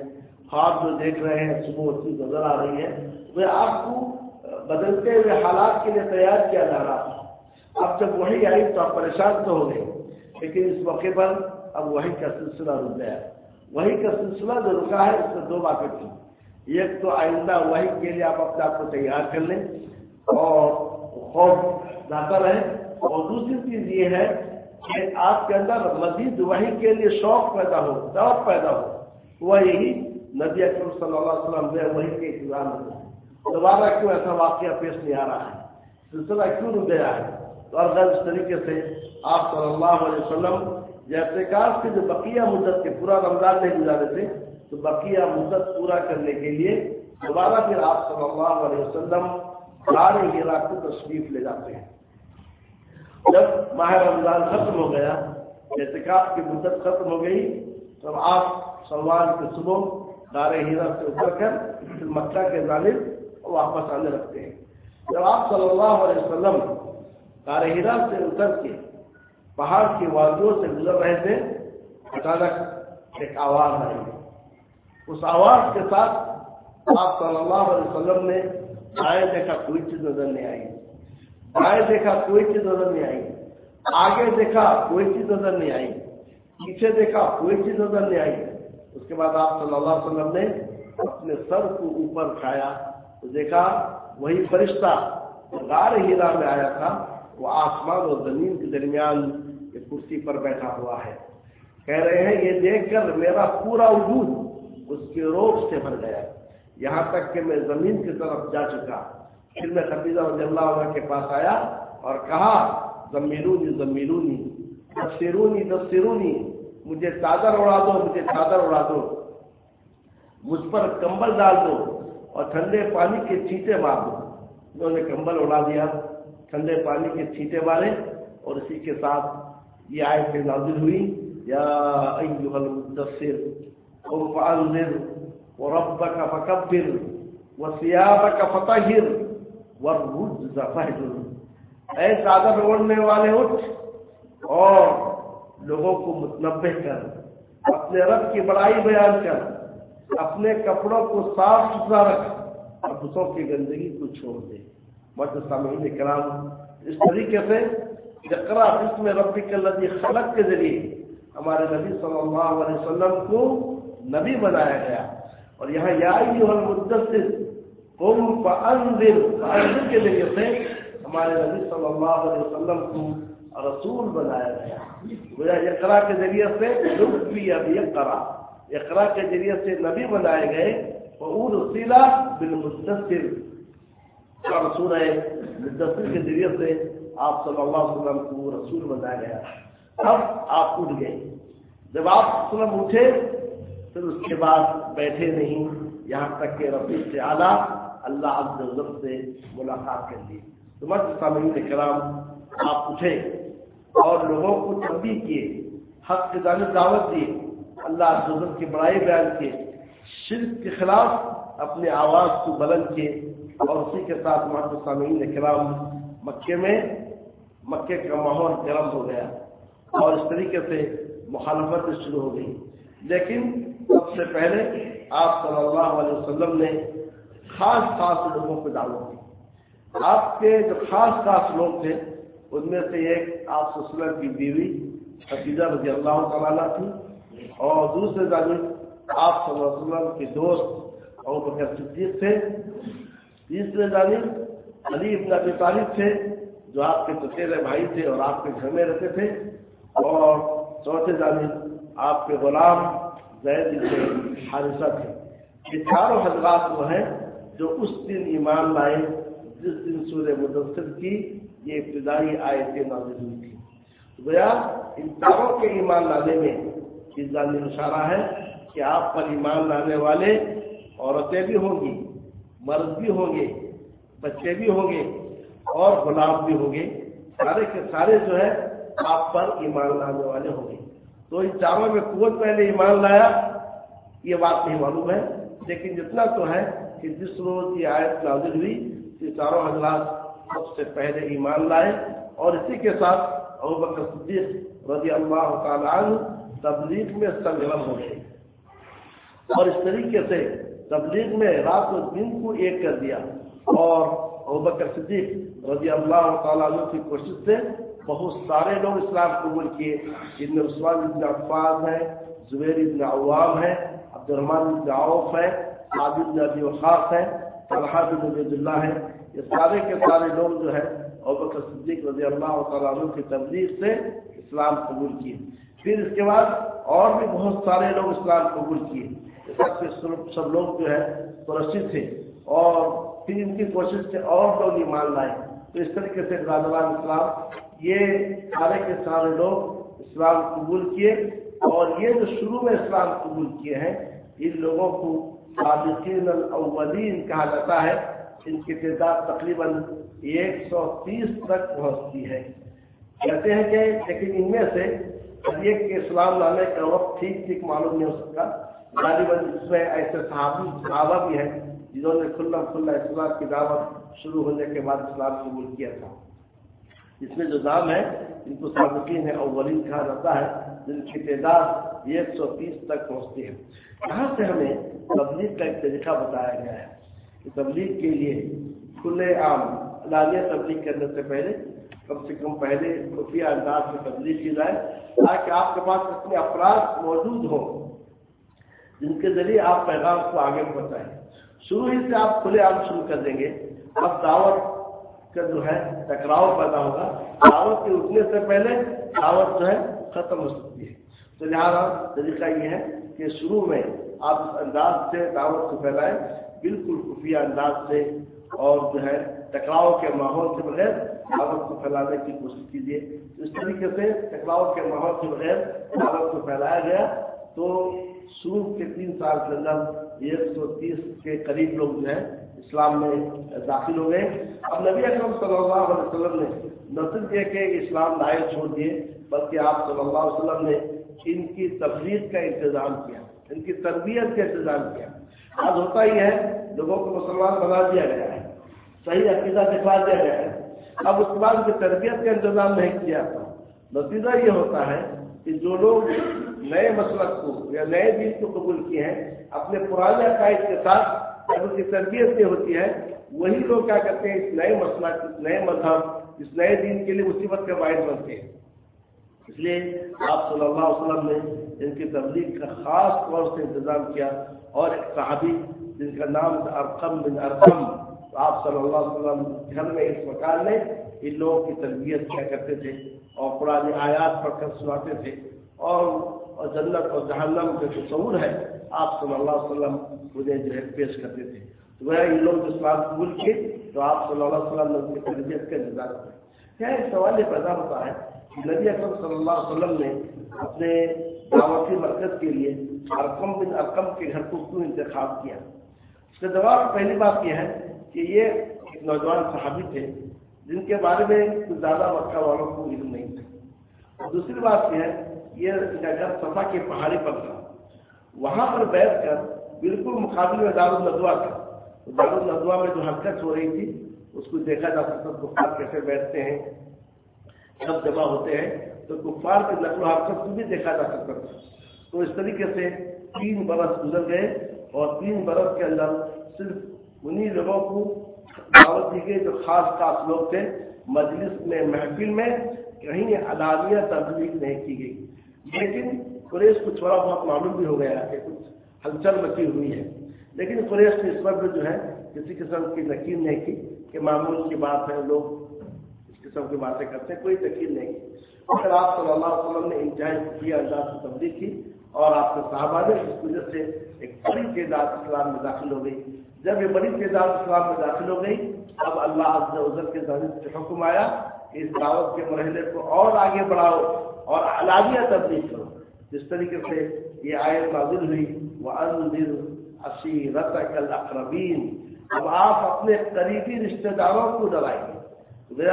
خواب جو دیکھ رہے ہیں، صبح اچھی نظر آ رہی ہے۔ وہ آپ کو بدلتے ہوئے حالات کے لیے تیار کیا جا رہا تھا۔ اب جب وہی آئی تو آپ پریشان تو ہو گئے، لیکن اس موقع پر اب وہی کا سلسلہ رک گیا۔ وہی کا سلسلہ جو رکا ہے، اس میں دو باتیں تھیں۔ ایک تو آئندہ وہی کے لیے آپ اپنے آپ کو تیار کر لیں۔ اور خوف جاتا رہے۔ اور دوسری چیز یہ ہے کہ آپ کے اندر مزید وہی کے لیے شوق پیدا ہو شوق پیدا ہو۔ وہ یہی نبی اکرم صلی اللہ علیہ وسلم جو وہی کے انتظام میں دوبارہ کیوں ایسا واقعہ پیش نہیں آ رہا ہے؟ سلسلہ کیوں رک گیا ہے؟ اور اس طریقے سے آپ صلی اللہ علیہ وسلم جیسے کاش کے جو بقیہ مدت کے پورا رمضان نہیں گزارے تھے، تو بقیہ مدت پورا کرنے کے لیے دوبارہ پھر آپ صلی اللہ علیہ وسلم سارے ہیرا کو تشریف لے جاتے ہیں۔ جب ماہ رمضان ختم ہو گیا احتکاب کی مدت ختم ہو گئی، تب آپ سوال کے صبح دار ہیرا سے اتر کر پھر مکہ کے جانب واپس آنے لگتے ہیں۔ جب آپ صلی اللہ علیہ وسلم دار ہیرا سے اتر کے پہاڑ کی وادیوں سے گزر رہے تھے، اچانک ایک آواز آئی۔ اس آواز کے ساتھ آپ صلی اللہ علیہ وسلم نے بائیں دیکھا کوئی چیز نظر نہیں آئی۔ بائیں دیکھا کوئی چیز نظر نہیں آئی۔ آگے دیکھا کوئی چیز نظر نہیں آئی۔ پیچھے دیکھا کوئی چیز نظر نہیں آئی۔ اس کے بعد آپ صلی اللہ علیہ وسلم نے اپنے سر کو اوپر کھایا تو دیکھا وہی فرشتہ غار ہیرا میں آیا تھا۔ وہ آسمان اور زمین کے درمیان ایک کرسی پر بیٹھا ہوا ہے۔ کہہ رہے ہیں، یہ دیکھ کر میرا پورا وجود اس کے روپ سے بھر گیا۔ یہاں تک کہ میں زمین کی طرف جا چکا۔ پھر میں خبیزہ رضی اللہ عنہ کے پاس آیا اور کہا زمیرونی زمیرونی دسرونی دسرونی مجھے چادر اڑا دو، مجھے چادر اڑا دو، مجھ پر کمبل ڈال دو اور ٹھنڈے پانی کے چھینٹے مار دو۔ انہوں نے کمبل اڑا دیا، ٹھنڈے پانی کے چھینٹے مارے اور اسی کے ساتھ یہ آئے سے نازل ہوئی، یا ایوہ المدثر قم فانذر وربك فكبر وثيابك فطهر والرجز فهجر اے چادر اوڑھنے والے اٹھ اور لوگوں کو متنبع کر، اپنے رب کی بڑائی بیان کر، اپنے کپڑوں کو صاف ستھرا رکھ، اور بتوں کی گندگی کو چھوڑ دے۔ مت سامعین کرام، اس طریقے سے اقرا جس میں رب کے خلق کے ذریعے ہمارے نبی صلی اللہ علیہ وسلم کو نبی بنایا گیا۔ اور یہاں یا مدثر قم فانذر فانذر کے ذریعے سے ہمارے نبی صلی اللہ علیہ وسلم کو رسول بنایا گیا۔ گویا اقرا کے ذریعے سے لطفی ابھی اقرا۔ اقرا کے ذریعے سے نبی بنائے گئے۔ اور سیلا بالمدثر۔ کا رسول ہے مدثر کے ذریعے سے آپ صلی اللہ علیہ وسلم کو رسول بنایا گیا۔ اب آپ اٹھ گئے۔ جب آپ وسلم اٹھے پھر اس کے بعد بیٹھے نہیں، یہاں تک کہ رفیع سے اعلیٰ اللہ عز و جل سے ملاقات کر لی۔ تو مت سامعین کرام، آپ اٹھے اور لوگوں کو تبدیل کیے، حق کے دعوت دیے، اللہ عز و جل کی بڑائی بیان کیے، شرک کے خلاف اپنے آواز کو بلند کیے۔ اور اسی کے ساتھ مت سامعین کرام، مکے میں، مکے کا ماحول گرم ہو گیا اور اس طریقے سے مخالفت شروع ہو گئی۔ لیکن سب سے پہلے آپ صلی اللہ علیہ وسلم نے خاص خاص لوگوں کو دعوت دی۔ آپ کے جو خاص خاص لوگ تھے، ان میں سے ایک آپ وسلم کی بیوی حفیظہ رضی اللہ تعالیٰ تھی اور دوسرے جانب آپ صلی اللہ علیہ وسلم کے دوست اور بکر صدیق تھے۔ تیسرے جانب علی ابن ابی طالب تھے، جو آپ کے چچیرے بھائی تھے اور آپ کے گھر میں رہتے تھے۔ اور چوتھے جانب آپ کے غلام زید سے حادثہ تھے۔ یہ چاروں حضرات وہ ہیں جو اس دن ایمان لائے، جس دن سورہ مدثر کی یہ ابتدائی آیتیں نازل ہوئی تھی گویا ان چاروں کے ایمان لانے میں اس جانی اشارہ ہے کہ آپ پر ایمان لانے والے عورتیں بھی ہوں گی، مرد بھی ہوں گے، بچے بھی ہوں گے اور غلام بھی ہوں گے۔ سارے کے سارے جو ہے آپ پر ایمان لانے والے ہوں گے۔ تو ان چاروں میں کون پہلے ایمان لایا، یہ بات نہیں معلوم ہے، لیکن جتنا تو ہے کہ جس روز یہ آیت نازل ہوئی، یہ چاروں حضرات سب سے پہلے ایمان لائے، اور اسی کے ساتھ ابو بکر صدیق رضی اللہ تعالیٰ عنہ تبلیغ میں سنگرم ہو گئے۔ اور اس طریقے سے تبلیغ میں رات و دن کو ایک کر دیا۔ اور ابو بکر صدیق رضی اللہ تعالیٰ عنہ کی کوشش سے بہت سارے لوگ اسلام قبول کیے۔ جن میں عثمان ابن عفاظ ہے، زبیر ابن عوام ہے عبد الرحمان ابن عوف ہے، عادل ابن ابی وخاص ہے، طلحہ بن عبید اللہ ہے۔ یہ سارے کے سارے لوگ جو ہے ابکر صدیق رضی اللہ تعالیٰ عنہ کی تبلیغ سے اسلام قبول کیے۔ پھر اس کے بعد اور بھی بہت سارے لوگ اسلام قبول کیے۔ سب کے سب لوگ جو ہے پرسد تھے۔ اور پھر ان کی کوشش سے اور لوگ ایمان لائے۔ تو اس طریقے سے رازوان اسلام یہ سارے کے سارے لوگ اسلام قبول کیے اور یہ جو شروع میں اسلام قبول کیے ہیں، ان لوگوں کو صادقین الاولین کہا جاتا ہے۔ ان کی تعداد تقریباً ایک سو تیس تک پہنچتی ہے۔ کہتے ہیں کہ، لیکن ان میں سے ایک کے اسلام لانے کا وقت ٹھیک ٹھیک معلوم نہیں ہو سکتا۔ غالباً اس میں ایسے صحابی، صحابہ بھی ہیں جنہوں نے کھلا کھلا اسلام کی دعوت شروع ہونے کے بعد اسلام قبول کیا تھا۔ اس میں جو نام ہے، ان کو سابقین ہے اولین کہا جاتا ہے، جن کی تعداد ایک سو تیس تک پہنچتی ہے۔ یہاں سے ہمیں تبلیغ کا ایک طریقہ بتایا گیا ہے کہ تبلیغ کے لیے کھلے عام لالیہ تبلیغ کرنے سے پہلے، کم سے کم پہلے خفیہ انداز میں تبلیغ کی جائے، تاکہ آپ کے پاس اتنے افراد موجود ہوں، جن کے ذریعے آپ پیغام کو آگے بڑھائیں شروع ہی سے آپ کھلے عام شروع کر دیں گے۔ اب دعوت کا جو ہے ٹکراؤ پیدا ہوگا، دعوت کے اٹھنے سے پہلے دعوت جو ہے ختم ہو سکتی ہے۔ تو لہٰذا طریقہ یہ ہے کہ شروع میں آپ اس انداز سے دعوت کو پھیلائیں، بالکل خفیہ انداز سے اور جو ہے ٹکراؤ کے ماحول کے بغیر دعوت کو پھیلانے کی کوشش کیجیے اس طریقے سے ٹکراؤ کے ماحول کے بغیر دعوت کو پھیلایا گیا۔ تو شروع کے تین سال کے اندر ایک سو تیس کے قریب لوگ جو ہے اسلام میں داخل ہو گئے۔ اب نبی اکرم صلی اللہ علیہ وسلم نے نہ صرف یہ کہ اسلام لائے چھوڑ دیے، بلکہ آپ صلی اللہ علیہ وسلم نے ان کی تفریح کا انتظام کیا، ان کی تربیت کا انتظام کیا۔ آج ہوتا ہی ہے، لوگوں کو مسلمان بنا دیا گیا ہے، صحیح عقیدہ دکھا دیا گیا ہے۔ اب اس کے بعد کی تربیت کا انتظام نہیں کیا۔ تھا نتیجہ یہ ہوتا ہے کہ جو لوگ نئے مسلک کو یا نئے دین کو قبول کیے ہیں، اپنے پرانے عقائد کے ساتھ جب ان کی تربیت نہیں ہوتی ہے، وہی لوگ کیا کرتے ہیں، اس نئے مسلک اس نئے مذہب، اس نئے دین کے لیے مصیبت کا باعث بنتے ہیں۔ اس لیے آپ صلی اللہ علیہ وسلم نے ان کی تبلیغ کا خاص طور سے انتظام کیا اور ایک صحابی جن کا نام تھا ارقم بن ارقم، آپ صلی اللہ علیہ وسلم گھر میں اس مکان میں ان لوگوں کی تربیت کیا کرتے تھے اور پرانی آیات پڑھ کر سناتے تھے اور اور جنت اور جہنم کا تصور ہے، آپ صلی اللہ علیہ وسلم انہیں جو ہے پیش کرتے تھے تو وہ ان لوگ اسلام قبول کیے تو آپ صلی اللہ علیہ وسلم نے ان کی تربیت کا انتظار کیا کیا ایک سوال یہ پیدا ہوتا ہے کہ نبی اکرم صلی اللہ علیہ وسلم نے اپنے دعوتی مرکز کے لیے ارکم بن ارکم کے گھر کو کیوں انتخاب کیا؟ اس کا جواب پہلی بات یہ ہے کہ یہ ایک نوجوان صحابی تھے، جن کے بارے میں کچھ زیادہ مکہ والوں کو علم نہیں تھا۔ اور دوسری بات یہ ہے یہ گھر سفا کے پہاڑی پر تھا۔ وہاں پر بیٹھ کر بالکل مقابل میں دار الدوا تھا دار الدوا میں جو حرکت ہو رہی تھی، اس کو دیکھا جا سکتا کفار کیسے بیٹھتے ہیں، سب جمع ہوتے ہیں۔ تو کفار کی نقل و حرکت کو بھی دیکھا جا سکتا تھا۔ تو اس طریقے سے تین برس گزر گئے اور تین برس کے اندر صرف انہی لوگوں کو دعوت دی گئی جو خاص خاص لوگ تھے۔ مجلس میں، محفل میں کہیں علانیہ تبلیغ نہیں کی گئی۔ لیکن قریش کو تھوڑا بہت معلوم بھی ہو گیا کہ کچھ ہلچل مچی ہوئی ہے۔ لیکن قریش نے اس وقت جو ہے، کسی قسم کی نکیل نہیں کی کہ معمول کی بات ہے، لوگ اس قسم کی باتیں کرتے ہیں، کوئی نکیل نہیں اگر آپ صلی اللہ علیہ وسلم نے انتہائی انداز سے تبدیل کی اور آپ کے صحابہ نے اس وجہ سے ایک بڑی تعداد اسلام میں داخل ہو گئی۔ جب یہ بڑی تعداد اسلام میں داخل ہو گئی، اب اللہ عزر کے ذریعے سے حکم آیا کہ اس دعوت کے مرحلے کو اور آگے بڑھاؤ۔ اور علاجیہ تبدیل کرو۔ جس طریقے سے یہ آیت نازل ہوئی وہ اندر اسیرت اقربین اب آپ اپنے قریبی رشتہ داروں کو ڈرائیں گے۔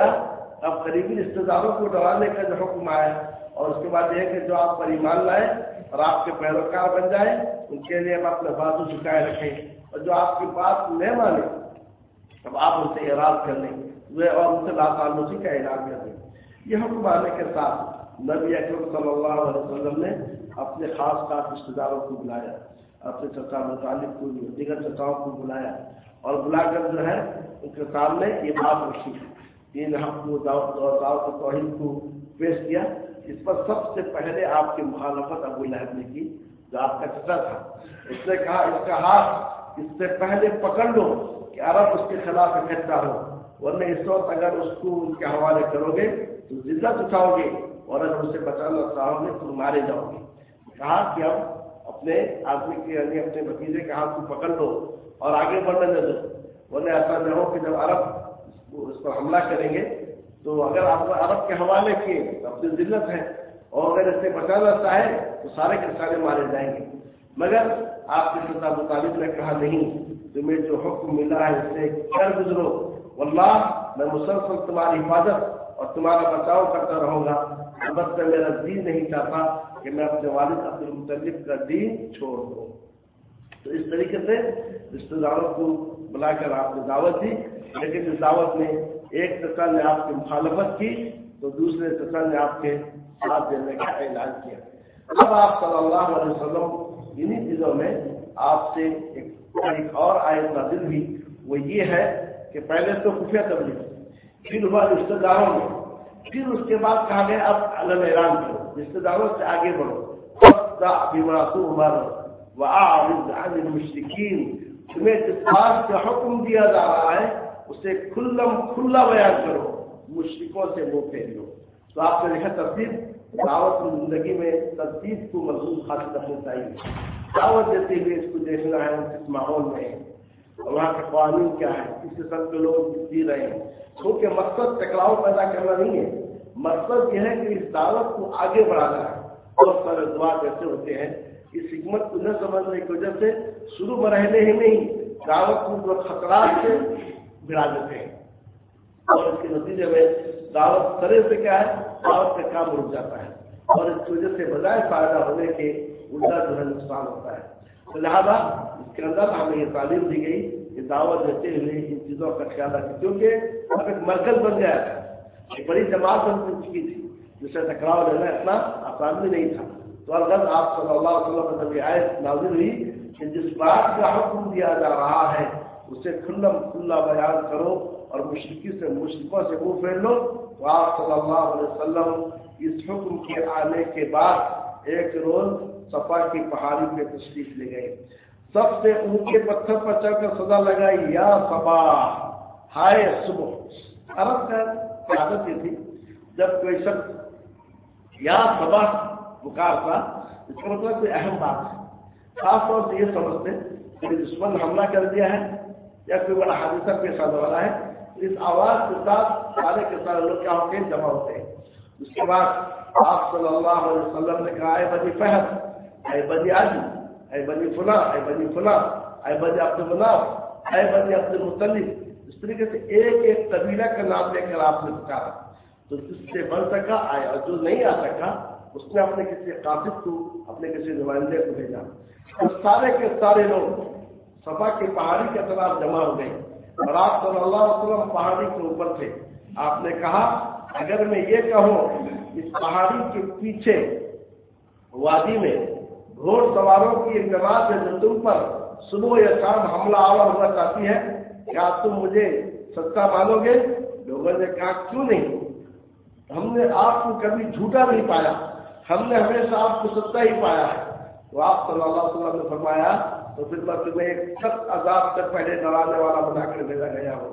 اب قریبی رشتہ داروں کو ڈرانے کا جو حکم آیا، اور اس کے بعد یہ کہ جو آپ پر ایمان لائے اور آپ کے پیروکار بن جائیں، ان کے لیے ہم اپنے بازو جھکائے رکھیں۔ اور جو آپ کی بات نہ مانے، اب آپ ان سے اعراض کر لیں اور ان سے لاتعلقی کا اعلان کر دیں یہ حکم آنے کے ساتھ نبی اکرم صلی اللہ علیہ وسلم نے اپنے خاص خاص رشتے داروں کو بلایا، اپنے چچا مطالب کو، دیگر چچاؤں کو بلایا اور بلا کر جو ہے، ان کے سامنے یہ بات رکھی۔ تین حق کو، دعوت توحید کو پیش کیا۔ اس پر سب سے پہلے آپ کی مخالفت ابو لہب نے کی، جو آپ کا چچا تھا۔ اس نے کہا، اس کا ہاتھ اس سے پہلے پکڑ لو کہ عرب اس کے خلاف اکٹھا ہو، ورنہ اس وقت اگر اس کو ان کے حوالے کرو گے تو عزت اٹھاؤ گے۔ اور اگر اسے بچانا چاہو گے تو مارے جاؤ گے۔ کہا کہ اب اپنے آدمی کے یعنی اپنے بتیجے کے ہاتھ کو پکڑ لو اور آگے بڑھنے دے دو۔ ورنہ ایسا نہ ہو کہ جب عرب اس پر حملہ کریں گے، تو اگر آپ عرب کے حوالے کیے، تو اپنی ذلت ہے۔ اور اگر اس سے بچانا چاہے، تو سارے کے سارے مارے جائیں گے۔ مگر آپ کے پتا مطابق نے کہا نہیں تمہیں جو حکم ملا ہے، اس سے کر گزرو۔ واللہ، میں مسلسل تمہاری حفاظت اور تمہارا بچاؤ کرتا رہوں گا۔ بس میں میرا دین نہیں چاہتا کہ میں اپنے والد عبد المطلب کا دین چھوڑ دوں۔ تو اس طریقے سے رشتے داروں کو بلا کر آپ نے دعوت دی، لیکن اس دعوت میں ایک چچا نے آپ کی مخالفت کی تو دوسرے چچا نے آپ کے ساتھ دینے کا اعلان کیا۔ اب آپ صلی اللہ علیہ وسلم انہیں چیزوں میں آپ سے ایک اور آیت نازل ہوئی۔ وہ یہ ہے کہ پہلے تو خفیہ تبلیغ، پھر ہوا رشتے داروں میں۔ پھر اس کے بعد کہا گیا، اب علم اعلان کرو رشتے داروں سے آگے بڑھو۔ مشرقین تمہیں جس بات کا حکم دیا جا رہا ہے، اسے کھلم کھلا بیان کرو مشرقوں سے منہ پھیر لو تو آپ نے لکھا ترتیب دعوت کی زندگی میں ترتیب کو مضبوط حاصل کرنا چاہیے۔ دعوت دیتے ہوئے اس کو دیکھنا ہے کس ماحول میں وہاں کے قوانین کیا ہے کس قسم کے لوگ جی رہے ہیں۔ کیونکہ مقصد ٹکراؤ پیدا کرنا نہیں ہے۔ مقصد یہ ہے کہ اس دعوت کو آگے بڑھانا ہے۔ بہت سارے دعا ایسے ہوتے ہیں۔ اس حکمت کو نہ سمجھنے کی وجہ سے شروع میں رہنے ہی نہیں، دعوت کو جو خطرات سے بڑھا دیتے ہیں۔ اور اس کے نتیجے میں دعوت کرے سے کیا ہے؟ دعوت کا کام رک جاتا ہے۔ اور اس کی وجہ سے بجائے فائدہ ہونے کے الٹا جو ہے نقصان ہوتا ہے۔ تو لہٰذا اس کے اندر ہمیں یہ تعلیم دی گئی کہ دعوت دیتے ہوئے ان چیزوں کا خیال رکھے کیونکہ اب ایک مرکز بن گیا تھا، ایک بڑی جماعت بن چکی تھی، جس سے ٹکراؤ لینا اتنا آسان بھی نہیں تھا۔ تو اگر آپ صلی اللہ علیہ وسلم یہ آیت نازل ہوئی کہ جس بات کا حکم دیا جا رہا ہے، اسے کھلم کھلا بیان کرو اور مشرقی سے مشرقوں سے منہ پھیر لو، تو آپ صلی اللہ علیہ وسلم اس حکم کے آنے کے بعد ایک روز صفا کی پہاڑی پہ تشریف لے گئے۔ سب سے اونچے پتھر پر چڑھ کر سزا لگائی، یا سبا ہائے صبح۔ عرب کا عادت یہ تھی، جب کوئی شخص یا سبا بکار تھا اس کا مطلب کوئی اہم بات ہے۔ خاص طور سے یہ سمجھتے کہ دشمن حملہ کر دیا ہے، یا کوئی بڑا حادثہ پیش آنے والا ہے اس آواز کے ساتھ سارے کے سارے لوگ کیا ہوتے ہیں؟ جمع ہوتے ہیں۔ اس کے بعد آپ صلی اللہ علیہ وسلم نے کہا، اے بنی فہد، اے بنی علی اے بنی فلا اے بنی فلا اے بنی عبد المناف، اے بنی عبد المطلف اس طریقے سے ایک ایک قبیلہ کا نام لے کر آپ نے پکارا تو جس سے بن سکا آئے اور جو نہیں آ سکا، اس نے اپنے کسی قاصد کو، اپنے کسی نمائندے کو بھیجا۔ تو سارے کے سارے لوگ سفا کی پہاڑی کے طرف جمع ہو گئے۔ اور آپ صلی اللہ علیہ وسلم پہاڑی کے اوپر تھے۔ آپ نے کہا، اگر میں یہ کہوں، اس پہاڑی کے پیچھے وادی میں گھوڑ سواروں کی ایک جماعت جو تم پر صبح یا شام حملہ آور ہونا چاہتی ہے، کیا تم مجھے سچا مانو گے؟ لوگوں نے کہا، کیوں نہیں؟ ہم نے آپ کو کبھی جھوٹا نہیں پایا۔ ہم نے ہمیشہ آپ کو سچا ہی پایا ہے۔ تو آپ صلی اللہ علیہ وسلم نے فرمایا، تو پھر میں تمہیں ایک سخت عذاب سے پہلے ڈرانے والا بنا کر بھیجا گیا ہوں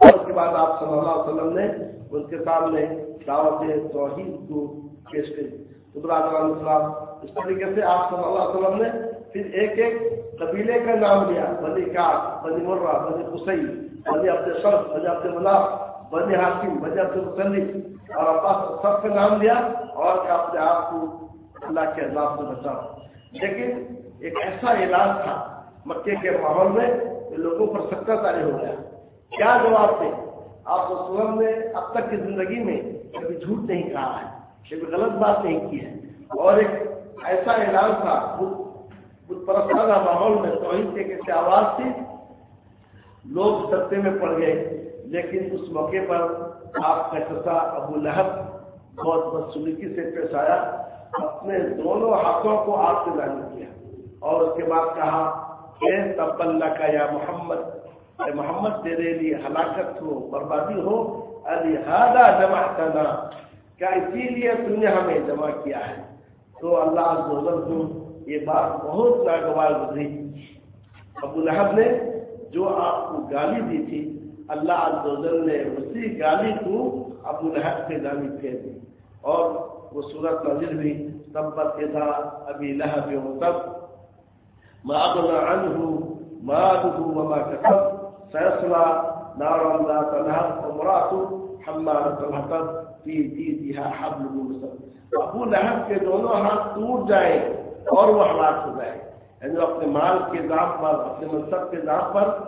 اور اس کے بعد آپ صلی اللہ علیہ وسلم نے ان کے سامنے دعوت توحید کو پیش کری تو برادر السلام اس طریقے سے آپ صلی اللہ علیہ وسلم نے پھر ایک ایک قبیلے کا نام لیا، بنی کا بنی مرہ، بنی قسعی بنی عبد شرف بنی عبد مناف بنی حاکم، بنی عبد المسلم اور اباس سب کا نام لیا اور کہ اپنے آپ کو اللہ کے عذاب سے بچاؤ۔ لیکن ایک ایسا علاج تھا مکے کے ماحول میں لوگوں پر سکتا تاری ہو گیا۔ کیا جواب تھے آپ وسلم نے اب تک کی زندگی میں کبھی جھوٹ نہیں کہا ہے، کبھی غلط بات نہیں کی ہے۔ اور ایک ایسا اعلان تھا۔ بت پرستانہ ماحول میں توحید کے کیسے آواز تھی۔ لوگ ستے میں پڑ گئے۔ لیکن اس موقع پر آپ کا چچا ابو لہب بہت بدسلوکی سے پیش آیا۔ اپنے دونوں ہاتھوں کو آپ سے ظاہر کیا اور اس کے بعد کہا کہ تب اللہ کا یا محمد، اے محمد، تیرے لیے ہلاکت ہو، بربادی ہو۔ علی جمع کرنا کیا اسی لیے تم نے ہمیں جمع کیا ہے؟ تو اللہ عزوجل کو یہ بات بہت ناگوار گزری۔ ابو لہب نے جو آپ کو گالی دی تھی، اللہ عزوجل نے اسی گالی کو ابو لہب سے گالی پھیر دی۔ اور وہ صورت نظر بھی تب پر تھا ابھی لہب تب۔ ما أغنى عنه ماله وما كسب سيصلى نارا ذات لهب وامرأته حمالة الحطب۔ ہاں، حبل ابو لہب کے دونوں ہاتھ ٹوٹ جائیں اور وہ ہلاک ہو جائے۔ یعنی اپنے مال کے دام پر، اپنے منصب کے دام پر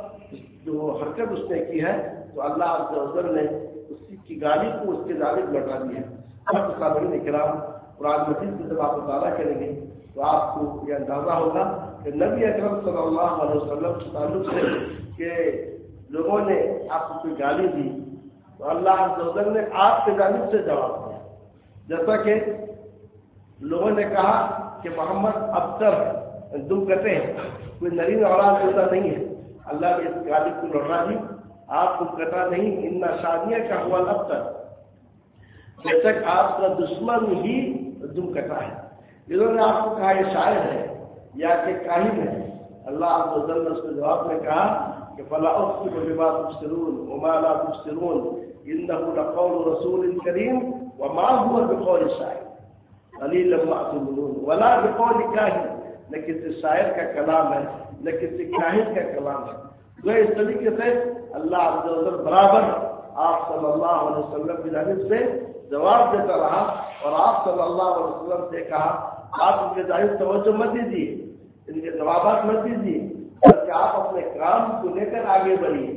جو حرکت اس نے کی ہے، تو اللہ عز و جل نے اس کی گاڑی کو اس کے جانب لوٹا دی ہے۔ اب سامنے کرام قرآن مجید سے جب آپ مطالعہ کریں گے، تو آپ کو یہ اندازہ ہوگا کہ نبی اکرم صلی اللہ علیہ وسلم کے تعلق سے کہ لوگوں نے آپ کو کوئی گالی دی۔ تو اللہ نے آپ کے جانب سے جواب دیا۔ جیسا کہ لوگوں نے کہا کہ محمد ابتر دو کٹے ہیں، کوئی نرین اولاد ایسا نہیں ہے۔ اللہ نے اس گالی کو لوٹا دی آپ کو کٹا نہیں ان شادیاں کا ہوا ابتر جب تک آپ کا دشمن ہی دم کٹا ہے۔ انہوں نے آپ کو کہا یہ شاعر ہے یا کہ کاہن ہے، اللہ عز و جل نے اس کے جواب میں کہا کہ فلا اقسم بما تبصرون وما لا انه لقول رسول کریم وما هو بقول شاعر. قلیل ما تؤمنون ولا بقول کاہن نہ کسی شاعر کا کلام ہے نہ کسی کاہن کا کلام ہے جو اس طریقے سے اللہ عز و جل برابر. آپ صلی اللہ علیہ وسلم کی جانب سے جواب دیتا رہا اور آپ صلی اللہ علیہ وسلم سے کہا، آپ ان کے ظاہر توجہ مت دیجیے ان کے جوابات مت دیجیے بلکہ آپ اپنے کام کو لے کر آگے بڑھیے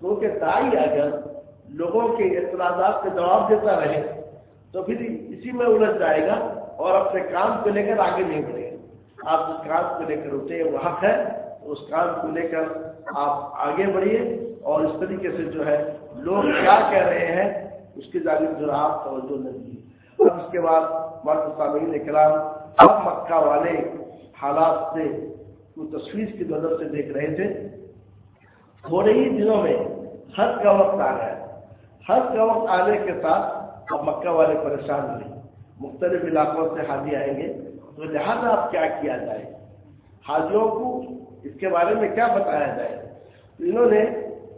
کیونکہ دائی اگر لوگوں کے اعتراضات کا جواب دیتا رہے تو پھر اسی میں الجھ جائے گا اور اپنے کام کو لے کر آگے نہیں بڑھے گا۔ آپ جس کام کو لے کر اٹھے وہ حق ہے اس کام کو لے کر آپ آگے بڑھیے۔ اور اس طریقے سے جو ہے، لوگ کیا کہہ رہے ہیں، اس کی جانب جو آپ توجہ نہ دیجیے۔ اب اس کے بعد مرد سامعین کرام اب مکہ والے حالات سے تصویر کی نظر سے دیکھ رہے تھے۔ تھوڑے ہی دنوں میں حج کا وقت آ گیا۔ حج کا وقت آنے کے ساتھ اب مکہ والے پریشان ہوئے۔ مختلف علاقوں سے حاجی آئیں گے۔ تو لہٰذا اب کیا کیا جائے؟ حاجیوں کو اس کے بارے میں کیا بتایا جائے؟ تو انہوں نے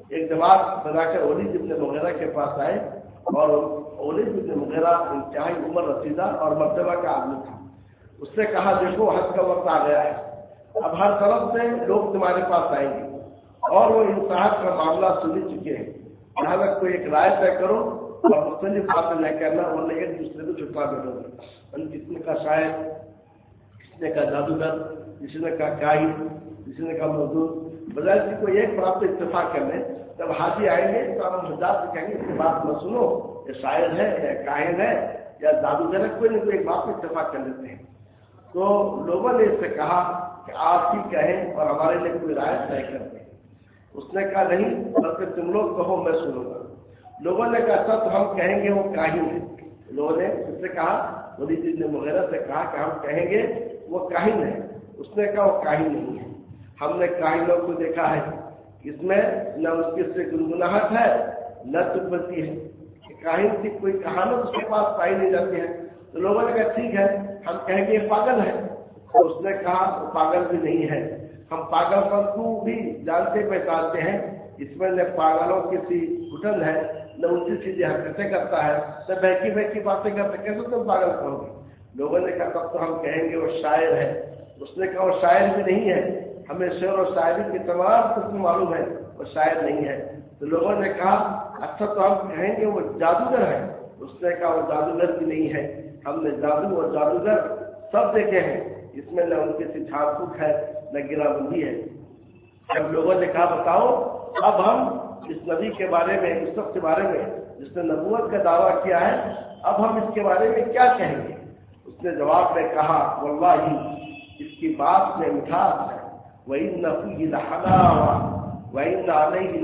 ایک جواب بنا کر اولی ابن مغیرہ کے پاس آئے اور اولی ابن مغیرہ انتہائی عمر رسیدہ اور مرتبہ کا آدمی تھا۔ اس نے کہا، دیکھو، حج کا وقت آ گیا ہے۔ اب ہر طرف سے لوگ تمہارے پاس آئیں گے اور وہ انتہا کا معاملہ سنی چکے ہیں۔ یہاں تک کوئی ایک رائے طے کرو اور مختلف باتیں نہ کرنا ورنہ ایک دوسرے کو چھپا بیٹھو گے کس نے کا شاعر کس نے کا جادوگر کسی نے کہا کاہن کسی نے کہا موجود بجائے کی کوئی ایک بات پہ اتفاق کر لیں، جب حاجی آئیں گے تو ہم حجاب سے کہیں گے، اس کی بات نہ سنو، یہ شاعر ہے یا کاہن ہے، یا جادوگر ہے، کوئی نہ کوئی ایک بات پہ اتفاق کر لیتے ہیں۔ تو لوگوں نے اس سے کہا کہ آپ ہی کہیں اور ہمارے لیے کوئی رائے طے کر دیں۔ اس نے کہا، نہیں، بلکہ تم لوگ کہو، میں سنوں گا. لوگوں نے کہا سب ہم کہیں گے، وہ کاہن ہے لوگوں نے اس سے کہا مودی جی نے وغیرہ سے کہا کہ ہم کہیں گے، وہ کاہن ہے۔ اس نے کہا، وہ کاہن نہیں ہے۔ ہم نے کاہنوں کو دیکھا ہے اس میں نہ اس کی سے گنگناہٹ ہے، نہ تبتی ہے۔ کاہن کی کوئی کہانت اس کے پاس پائی نہیں جاتی ہے۔ تو لوگوں نے کہا، ٹھیک ہے، ہم کہیں گے، یہ پاگل ہے۔ تو اس نے کہا، وہ پاگل بھی نہیں ہے۔ ہم پاگل پن کو بھی جانتے پہچانتے ہیں؟ اس میں نہ پاگلوں کی سی گھٹن ہے، نہ اونچی سیدھی حرکتیں کرتا ہے، نہ بہکی بہکی باتیں کرتے کیسے تم پاگل کہو گے؟ لوگوں نے کہا تب تو ہم کہیں گے وہ شاعر ہے۔ اس نے کہا وہ شاعر بھی نہیں ہے۔ ہمیں شعر و شاعری کی تمام قسم معلوم ہے، وہ شاعر نہیں ہے۔ تو لوگوں نے کہا اچھا تو ہم کہیں گے وہ جادوگر ہے۔ اس نے کہا وہ جادوگر بھی نہیں ہے۔ ہم نے جادو اور جادوگر سب دیکھے ہیں۔ اس میں نہ ان کی سی جھاڑ پھوک ہے نہ گرا بندی ہے۔ جب لوگوں نے کہا، بتاؤ، اب ہم اس نبی کے بارے میں، اس وقت کے بارے میں جس نے نبوت کا دعویٰ کیا ہے، اب ہم اس کے بارے میں کیا کہیں گے؟ اس نے جواب میں کہا، واللہ، اس کی بات میں مٹھاس ہے۔ وہی نفی وہی نالے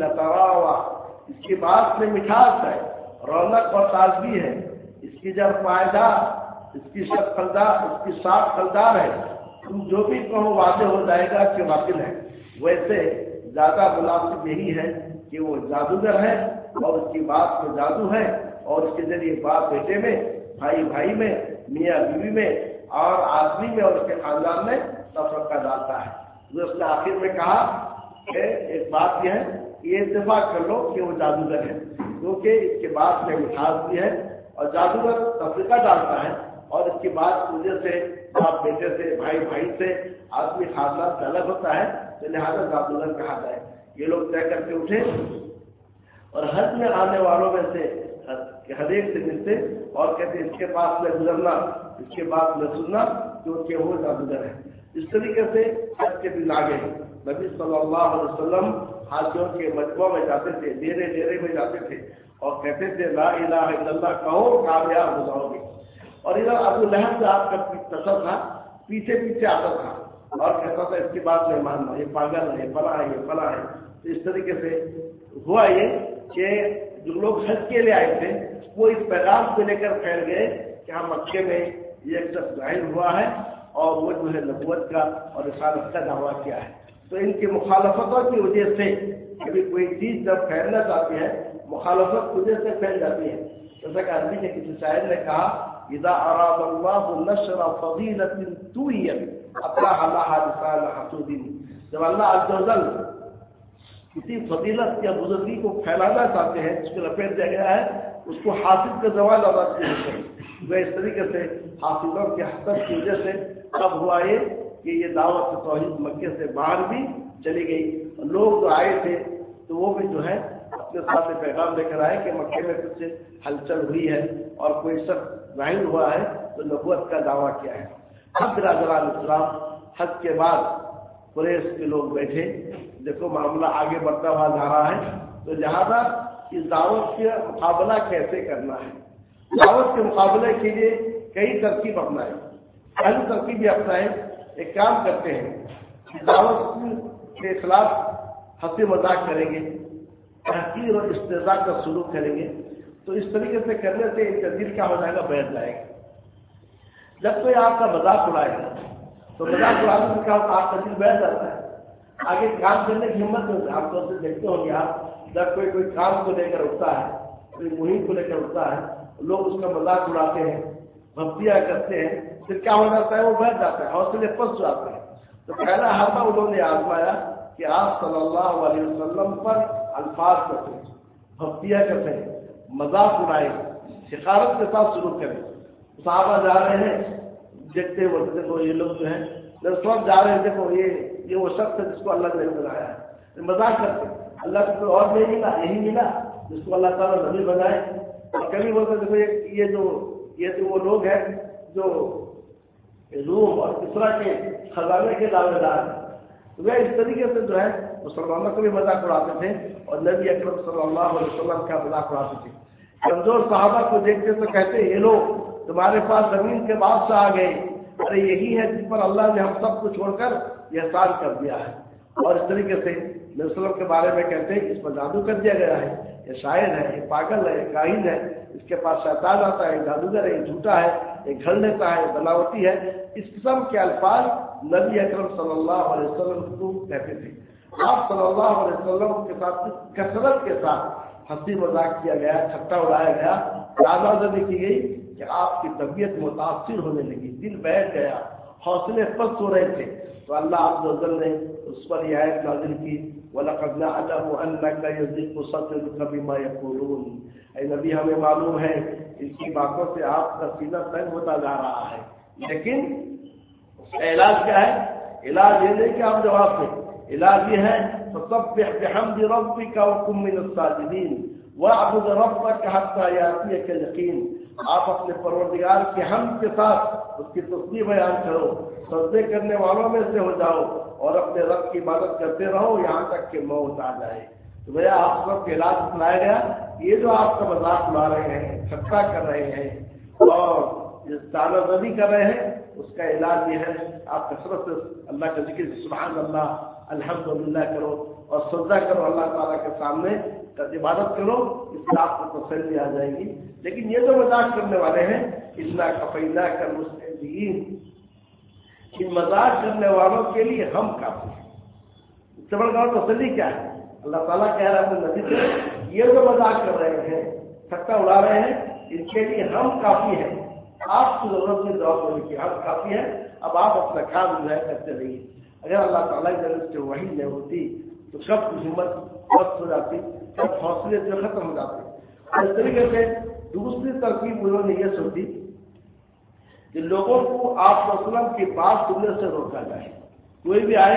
اس کی بات میں مٹھاس ہے، رونق اور تازگی ہے۔ اس کی جب پائیدار اس کی سب پھلدار اس کی ساخ پھلدار ہے۔ تم جو بھی کہو واضح ہو جائے گا کہ واقع ہے۔ ویسے زیادہ مناسب یہی ہے کہ وہ جادوگر ہے اور اس کی بات میں جادو ہے اور اس کے ذریعے باپ بیٹے میں، بھائی بھائی میں، میاں بیوی میں اور آدمی میں اور اس کے خاندان میں تفرقہ ڈالتا ہے۔ جو اس نے آخر میں کہا کہ ایک بات یہ ہے یہ اتفاق کر لو کہ وہ جادوگر ہے۔ کیونکہ اس کے بعد میں مٹھاس بھی ہے اور جادوگر تفریقہ ڈالتا ہے اور اس کی بات مجھے سے باپ بیٹے سے، بھائی بھائی سے آدمی خاصا سے الگ ہوتا ہے تو لہٰذا جادوگر کہا جائے یہ لوگ طے کر کے اٹھے اور حج میں آنے والوں میں سے ہر ایک سے ملتے اور کہتے اس کے پاس میں گزرنا، اس کے بعد میں سننا کیونکہ وہ جادوگر ہے۔ اس طریقے سے حج کے دن آگے نبی صلی اللہ علیہ وسلم حاجیوں کے مجموعہ میں جاتے تھے، ڈیرے ڈیرے میں جاتے تھے اور کہتے تھے، لا الہ الا اللہ، کہو کامیاب ہو جاؤ گے۔ اور ادھر ابو لہب سے آپ کا تصل تھا، پیچھے پیچھے آتا تھا۔ اور کہتا تھا، اس کی بات میں ماننا یہ پاگل ہے فلاں ہے، یہ فلاں ہے۔ تو اس طریقے سے ہوا یہ کہ جو لوگ حج کے لیے آئے تھے، وہ اس پیغام کو لے کر پھیل گئے کہ ہم مکے میں یہ ایک شخص ظاہر ہوا ہے اور وہ جو ہے نبوت کا اور رسالت کا دعویٰ کیا ہے۔ تو ان کی مخالفتوں کی وجہ سے کبھی کوئی چیز جب پھیلنا چاہتی ہے، مخالفت وجہ سے پھیل جاتی ہے۔ جیسا کہ عربی کے کسی شاعر نے کہا اذا اراد اللہ نشر فضیلت تویت اپنا اللہ رسال حسودین جب اللہ عز و جل کسی فضیلت یا بزرگی کو پھیلانا چاہتے ہیں جس کو لپیٹ دیا گیا ہے، اس کو حاصل کا زوال ادا کیا وہ اس طریقے سے حافظوں کے حسد کی وجہ سے کب ہوا یہ کہ یہ دعوت توحید مکے سے باہر بھی چلی گئی۔ لوگ جو آئے تھے، تو وہ بھی جو ہے، اپنے ساتھ پیغام لے کر آئے کہ مکے میں کچھ ہلچل ہوئی ہے اور کوئی شخص ظاہر ہوا ہے تو نبوت کا دعویٰ کیا ہے۔ حد راجران اسلام حد کے بعد قریش کے لوگ بیٹھے۔ دیکھو معاملہ آگے بڑھتا ہوا جا رہا ہے۔ تو لہٰذا اس دعوت کا مقابلہ کیسے کرنا ہے؟ دعوت کے مقابلے کے لیے کئی ترکیب اپنائے پہلی ترکیب یہ اپنائے ایک کام کرتے ہیں دعوت کے خلاف ہنسی مذاق کریں گے، تحقیر اور استضاء کا سلوک کریں گے۔ تو اس طریقے سے کرنے سے ان کا دل کیا ہو جائے گا، بیٹھ جائے گا۔ جب کوئی آپ کا مذاق اڑائے گا، تو مذاق اڑانے سے کیا ہوتا آپ کا دل بیٹھ جاتا ہے۔ آگے کام کرنے کی ہمت نہیں ہوتی۔ آپ کو دیکھتے ہوں گے آپ۔ جب کوئی کوئی کام کو لے کر اٹھتا ہے، کوئی مہم کو لے کر اٹھتا ہے، لوگ اس کا مذاق اڑاتے ہیں بھپتیاں کرتے ہیں، پھر کیا ہو جاتا ہے؟ وہ بیٹھ جاتا ہے، حوصلے پس جاتے ہیں تو پہلا ہاتھا انہوں نے آزمایا کہ آپ صلی اللہ علیہ وسلم پر الفاظ کرتے بھپتیاں کرتے ہیں۔ مذاق اڑائے شکارت کے ساتھ شروع کریں۔ صحابہ جا رہے ہیں، دیکھتے بولتے دیکھو یہ لوگ جو ہیں سب جا رہے ہیں، دیکھو یہ یہ وہ شخص ہے جس کو اللہ نے بنایا ہے۔ مذاق کرتے اللہ کو کوئی اور نہیں ملا، یہی ملا جس کو اللہ تعالیٰ نبی بنائے اور کبھی بولتے دیکھو یہ جو یہ جو وہ لوگ ہیں جو روم اور کسرا کے خزانے کے دعوے دار ہیں۔ وہ اس طریقے سے جو ہے مسلمانوں کو بھی مذاق اڑاتے تھے اور نبی اکرم صلی اللہ علیہ وسلم کا مذاق اڑاتے تھے۔ کمزور صحابہ کو دیکھتے تو کہتے، یہ لوگ تمہارے پاس زمین کے بادشاہ آ گئے۔ ارے، یہی ہے جس پر اللہ نے ہم سب کو چھوڑ کر یہ احسان کر دیا ہے۔ اور اس طریقے سے وسلم کے بارے میں کہتے ہیں اس پر جادو کر دیا گیا ہے، یہ شاعر ہے، یہ پاگل ہے، یہ کاہن ہے، اس کے پاس شیطان آتا ہے جادوگر ہے، یہ جھوٹا ہے، یہ گھر لیتا ہے بناوٹی ہے۔ اس قسم کے الفاظ نبی اکرم صلی اللہ علیہ وسلم کو کہتے تھے۔ آپ صلی اللہ علیہ وسلم کے ساتھ کثرت کے ساتھ ہنسی مذاق کیا گیا چھٹا اڑایا گیا۔ دادا زدی کی گئی کہ آپ کی طبیعت متاثر ہونے لگی، دل بیٹھ گیا، حوصلے پست ہو رہے تھے۔ تو اللہ عبد نے اس پر یہ آیت نازل کی، وَلَقَدْ نَعْلَمُ أَنَّكَ يَزِقُ صَدْرُكَ بِمَا يَقُولُونَ۔ اے نبی، ہمیں معلوم ہے اس کی باتوں سے آپ کا سینہ تنگ ہوتا جا رہا ہے۔ لیکن اس کا علاج کیا ہے؟ علاج یہ نہیں کہ آپ جواب دیں۔ علاج یہ ہے فَصَبِّحْ بِحَمْدِ رَبِّكَ وَكُمْ مِنَ الصَّاجِدِينَ وَعْبُدْ رَبَّكَ حَتَّى يَأْتِيَكَ الْيَقِينُ۔ آپ اپنے پروردگار کے ہم کے ساتھ اس کی تصویر بیان کرو، سجدے کرنے والوں میں سے ہو جاؤ اور اپنے رب کی عبادت کرتے رہو، یہاں تک کہ موت آ جائے۔ تو بھیا، آپ سب کے علاج سنایا گیا۔ یہ جو آپ کا مذاق لا رہے ہیں چھٹا کر رہے ہیں اور تازہ زبی کر رہے ہیں، اس کا علاج یہ ہے، آپ کثرت سے اللہ کا ذکر، سبحان اللہ الحمد للہ کرو اور سجدہ کرو اللہ تعالیٰ کے سامنے۔ عبادت کرو، اس سے آپ کو تسلی آ جائے گی۔ لیکن یہ جو مذاق کرنے والے ہیں اتنا کفیلا کر مسلم ان مذاق کرنے والوں کے لیے ہم کافی ہیں۔ چبڑ گاؤں تسلی کیا ہے؟ اللہ تعالیٰ کہہ رہا ہے نبی سے، یہ جو مذاق کر رہے ہیں چھکا اڑا رہے ہیں، ان کے لیے ہم کافی ہیں۔ آپ کی ضرورت نہیں جواب ہونے کی ہم کافی ہے اب آپ اپنا کام جو ہے کرتے رہیے۔ اگر اللہ تعالیٰ کی طرف سے وہی نہیں ہوتی، تو سب کی ہمت وقت ہو جاتی، سب حوصلے جو ختم ہو جاتے۔ اور اس طریقے سے دوسری ترکیب انہوں نے یہ سوچی کہ لوگوں کو آپ وسلم کی بات سننے سے روکا جائے۔ کوئی بھی آئے،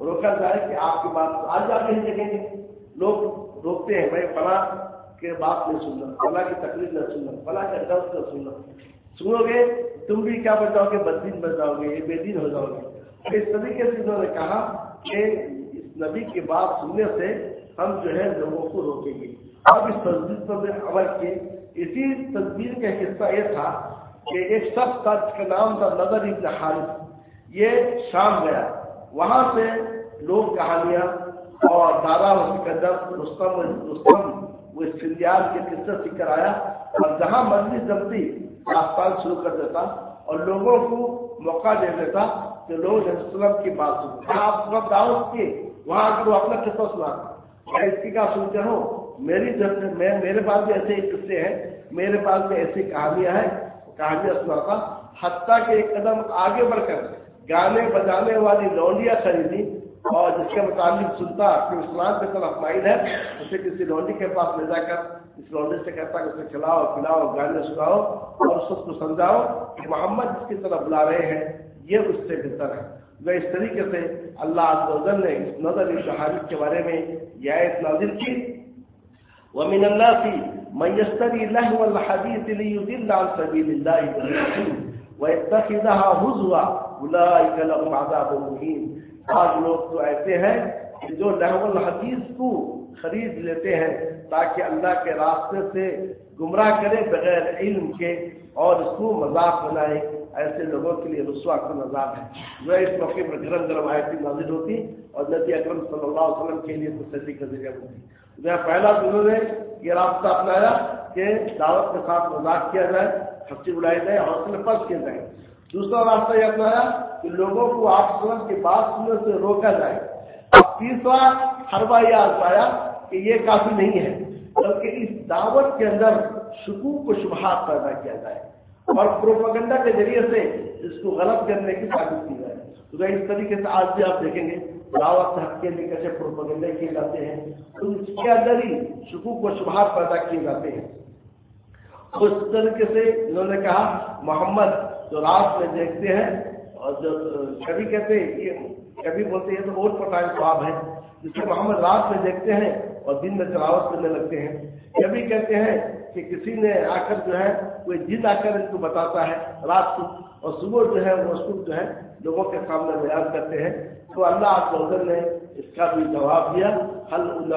روکا جائے کہ آپ کی بات آج آپ نہیں دیکھیں گے۔ لوگ روکتے ہیں، بھائی فلاں کے بات نہیں سننا فلاں کی تکلیف نہ سننا فلاں کا درد نہ سننا سنو گے، تم بھی کیا بچاؤ گے؟ بدین بن جاؤ گے، یہ بے دین ہو جاؤ گے۔ اس طریقے سے انہوں نے کہا کہ اس نبی کی بات سننے سے ہم جو ہے لوگوں کو روکیں گے۔ اب اس تصویر پر عمل کیے اسی تصویر کا حصہ یہ تھا کہ ایک شخص تھا جس کا نام تھا نظر ابن حارث۔ یہ شام گیا۔ وہاں سے لوگ کہانیاں اور دادا سکندر رستم رستم وہ سندیال کے قصے سیکھ کر آیا اور جہاں مجلس جمتی آس پاس شروع کر دیتا اور لوگوں کو موقع دے دیتا کہ لوگ وسلم کی بات سنتے آپ سب دعوت کی وہاں اگر وہ اپنا قصہ سنا میں اس کی کیا سنتے ہوں میری جب میں میرے پاس بھی ایسے قصے ہیں، میرے پاس بھی ایسی کہانیاں ہیں، کہانیاں سناتا حتیٰ کہ ایک قدم آگے بڑھ کر گانے بجانے والی لونڈیاں خریدی، اور جس کے متعلق سنتا کہ اسلام کے طرف مائل ہے، اسے کسی لونڈی کے پاس لے جا کر، اس لونڈی سے کہتا کہ اسے کھلاؤ، پلاؤ، گانے سناؤ، اور اس کو سمجھاؤ کہ محمد جس کی طرف بلا رہے ہیں، یہ اس سے بہتر ہے۔ وہ اس طریقے سے اللہ نے اس نظر شہادت کے بارے میں یہ آیت نازل کی۔ ومن الناس من يشتري لهو الحديث ليضل عن سبيل الله ويتخذها هزوا اولئك لهم عذاب مهين۔ بعض لوگ تو ایسے ہیں کہ جو لہو الحدیث کو خرید لیتے ہیں تاکہ اللہ کے راستے سے گمراہ کرے بغیر علم کے اور اس کو مذاق بنائے۔ ایسے لوگوں کے لیے رسوا کو نظام ہے۔ وہ اس موقع پر گرم گرم آیتی نازل ہوتی اور نبی اکرم صلی اللہ علیہ وسلم کے لیے تسلی کا ذریعہ ہوتی میں پہلا دنوں نے یہ رابطہ اپنایا کہ دعوت کے ساتھ مذاق کیا جائے ہفتی بلائی جائے حوصلے پس کیے جائے۔ دوسرا راستہ یہ اپنایا کہ لوگوں کو آپ سلم کی بات سننے سے روکا جائے۔ تیسرا ہر بار یہ آزمایا کہ یہ کافی نہیں ہے، بلکہ اس دعوت کے اندر شکوک کو شبہات پیدا کیا جائے۔ اور پروپگنڈا کے ذریعے سے اس کو غلط کرنے کی ثابت کی جائے۔ تو اس طریقے سے آج بھی آپ دیکھیں گے، دعوت حق کے لیے کیسے پروپگنڈے کیے جاتے ہیں، تو اس کے اندر ہی شکوک و شبہات پیدا کیے جاتے ہیں۔ اس طریقے سے انہوں نے کہا، محمد جو رات میں دیکھتے ہیں اور جو کبھی کہتے ہیں کبھی بولتے ہیں تو بہت پٹائن خواب ہے جس کو محمد رات میں دیکھتے ہیں اور دن میں تلاوت کرنے لگتے ہیں۔ کبھی کہتے ہیں کہ کسی نے آ کر جو ہے کوئی جن آ کر ان کو بتاتا ہے رات کو اور صبح جو ہے وہ صبح جو ہے لوگوں کے سامنے بیان کرتے ہیں، تو اللہ آپ نے اس کا بھی جواب دیا حل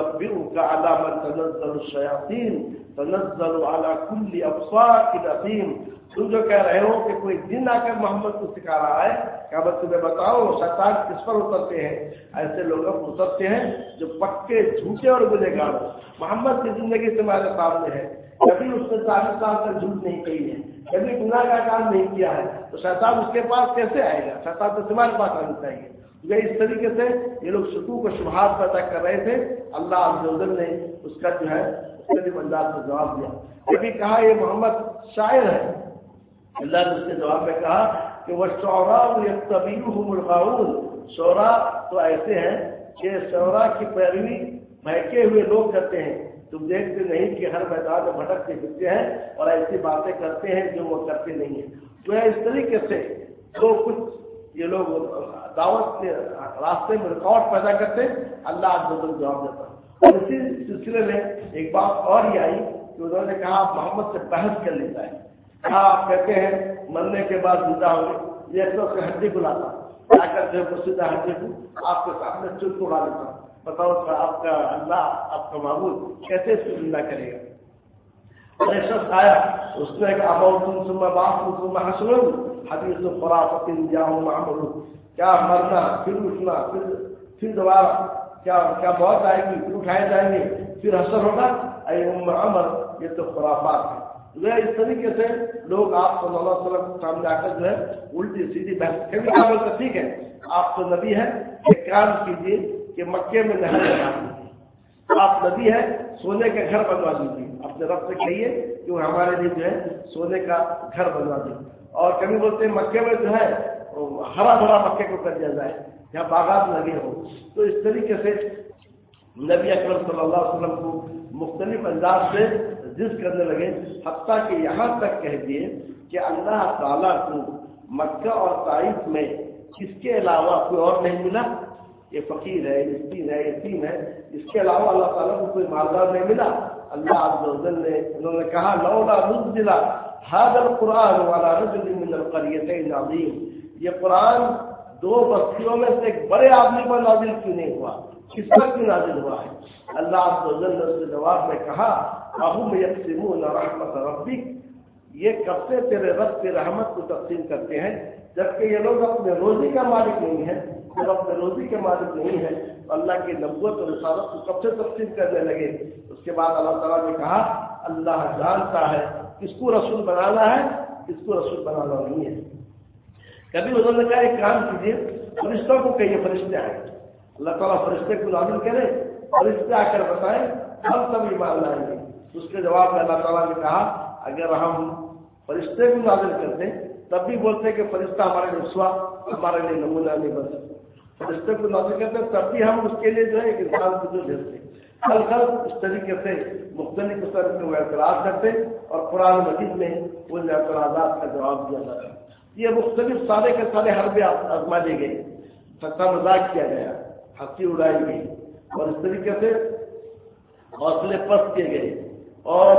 کا علامت تنزل الشیاطین تنزل على كل افصاق العظیم تم جو کہہ رہے ہو کہ کوئی دن آ کر محمد کو سکھا رہا ہے، کیا بس تمہیں بتاؤ شیطان کس پر اترتے ہیں؟ ایسے لوگ اترتے ہیں جو پکے جھوٹے اور گلے گار محمد کی زندگی تمہارے سامنے ہے۔ کبھی اس نے چالیس سال تک جھوٹ نہیں کہی ہے، کبھی گناہ کا کام نہیں کیا ہے، تو شیطان اس کے پاس کیسے آئے گا؟ شیطان تو تمہارے پاس آنا چاہیے یہ اس طریقے سے یہ لوگ شکو کو شبہات پیدا کر رہے تھے، اللہ عز نے اس کا جو ہے مختلف انداز سے جواب دیا۔ کبھی کہا یہ محمد شاعر ہے۔ اللہ نے اس کے جواب میں کہا کہ وہ شعرا طبی ملغاؤن شعرا تو ایسے ہیں کہ شعرا کی پیروی بہکے ہوئے لوگ کرتے ہیں۔ تم دیکھتے نہیں کہ ہر میدان میں بھٹکتے پھرتے ہیں اور ایسی باتیں کرتے ہیں جو وہ کرتے نہیں ہیں۔ تو اس طریقے سے جو کچھ یہ لوگ دعوت کے راستے میں ریکارڈ پیدا کرتے اللہ آج جواب دیتا اور اسی سلسلے میں ایک بات اور ہی آئی کہ انہوں نے کہا، آپ محمد سے بحث کر لیتا ہے۔ کہا، آپ کہتے ہیں، مرنے کے بعد زندہ ہو یہ تو ہڈی بلاتا جا کر جو سیدھا ہڈی کو آپ کے سامنے چل اڑا لیتا بتاؤ کہ آپ کا اللہ، آپ کا معبود کیسے اس کو زندہ کرے گا؟ شخص آیا، اس نے کہا بہت تم سما باپ تم سما حسن حدیث خرافت جاؤ معمول کیا مرنا؟ پھر اٹھنا، پھر پھر دوبارہ، کیا کیا موت آئے گی؟ پھر اٹھائے جائیں گے، پھر حسر ہوگا؟ اے ام عمر یہ تو خرافات ہے جو اس طریقے سے لوگ آپ صلی اللہ علیہ وسلم سامنے آ کر جو ہے، الٹی سیدھی بحث، کبھی کیا بولتے ٹھیک ہے، آپ تو نبی ہے ایک کام کیجیے کہ مکے میں نہر بنا دیجیے آپ نبی ہے، سونے کا گھر بنوا دیجیے اپنے رب سے کہیے کہ وہ ہمارے لیے جو ہے سونے کا گھر بنوا دیجیے اور کبھی بولتے ہیں مکے میں جو ہے، ہرا بھرا مکے کو کر دیا جائے، یا باغات لگے ہو تو اس طریقے سے نبی اکرم صلی اللہ علیہ وسلم کو مختلف انداز سے ذکر کرنے لگے۔ حتیٰ کہ یہاں تک کہہ دیے کہ اللہ تعالیٰ کو مکہ اور تائف میں اس کے علاوہ کوئی اور نہیں ملا؟ یہ فقیر ہے یتیم ہے یتیم ہے۔ اس کے علاوہ اللہ تعالیٰ کو کوئی مالدار نہیں ملا۔ اللہ عز و جل نے انہوں نے کہا، لولا نزل هذا القرآن ولا رجل من القريتين عظيم۔ یہ قرآن دو بستیوں میں سے ایک بڑے آدمی پر نازل کیوں نہیں ہوا؟ کس پر کیوں نازل ہوا ہے؟ اللہ نے اس جواب میں کہا یکسمون رحمت ربی یہ کب سے تیرے رب کی رحمت کو تقسیم کرتے ہیں، جبکہ یہ لوگ اپنے روزی کا مالک نہیں ہے جب روزی کے مالک نہیں ہے تو اللہ کی نبوت اور رسالت کو کب سے تقسیم کرنے لگے؟ اس کے بعد اللہ تعالیٰ نے کہا، اللہ جانتا ہے کس کو رسول بنانا ہے، کس کو رسول بنانا نہیں ہے۔ کبھی انہوں نے کہا، ایک کام کیجیے فرشتوں کو کہیے، فرشتے آئے اللہ تعالیٰ فرشتے کو نازل کرے، فرشتے آ کر بتائیں، ہم سب ایمان لائیں گے۔ اس کے جواب میں اللہ تعالیٰ نے کہا، اگر ہم فرشتے کو نازل کرتے، تب بھی بولتے کہ فرشتہ ہمارے لیے سوا ہمارے لیے نمونہ نہیں بن سکتے فرشتے کو نازل کرتے ہیں، تب بھی ہم اس کے لیے جو ہے ایک انسان کو جو بھیجتے کل کل اس طریقے سے مختلف قسم کے وہ اعتراض کرتے اور قرآن مجید میں ان اعتراضات کا جواب دیا جاتا ہے۔ یہ مختلف سارے کے سارے حربے آزما لی گئی سچا مزاق کیا گیا، ہنسی اڑائی گئی اور اس طریقے سے حوصلے پست کیے گئے۔ اور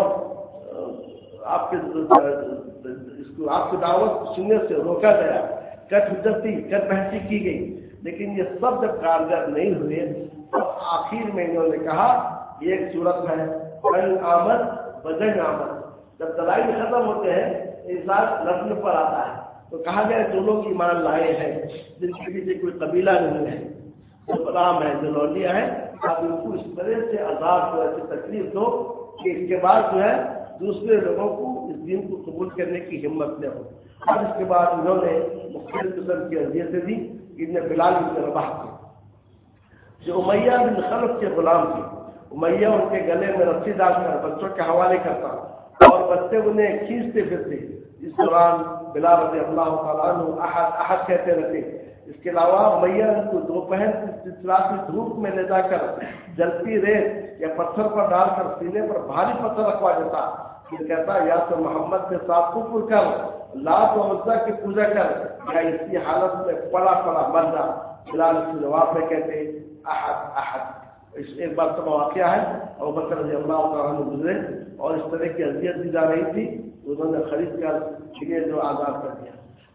آپ کے اس کو آپ کی دعوت سننے سے روکا گیا، کٹ حجتی کٹ بحثی کی گئی۔ لیکن یہ سب جب کارگر نہیں ہوئے، تب آخر میں انہوں نے کہا، یہ ایک صورت ہے کل آمد بجنگ آمد۔ جب دلائی ختم ہوتے ہیں، انسان لڑنے پر آتا ہے۔ تو کہا گیا، جو لوگ ایمان لائے ہیں، جن کے پیچھے کوئی قبیلہ نہیں ہے، جو غلام ہے جو لولیا ہے آپ ان کو اس طرح سے عذاب کو ایسی تکلیف دو کہ اس کے بعد جو ہے، دوسرے لوگوں کو اس دین کو قبول کرنے کی ہمت نہ ہو۔ اور اس کے بعد انہوں نے مختلف قسم کی اذیتیں دی۔ ان نے بلال ابن رباح کی۔ جو امیہ بن خلف کے غلام تھے امیہ ان کے گلے میں رسی ڈال کر بچوں کے حوالے کرتا۔ اور بچے انہیں کھینچتے پھرتے۔ اس دوران بلال رضی اللہ تعالیٰ احد احد کہتے رہتے۔ اس کے علاوہ میاں ان کو دوپہر کی دھوپ میں لے جا کر جلتی ریت یا پتھر پر ڈال کر سینے پر بھاری پتھر رکھوا دیتا۔ پھر کہتا یا تو محمد کے ساتھ کفر کر لات و عزا کی پوجا کر، یا اسی حالت میں پڑا پڑا مر جا بلال اس جواب میں کہتے احد احد۔ اس ایک بار تو واقعہ ہے اور بکر رضی اللہ تعالیٰ نے گزرے اور اس طرح کی اذیت دی جا رہی تھی، انہوں نے خرید کر انہیں جو آزاد کر دیا۔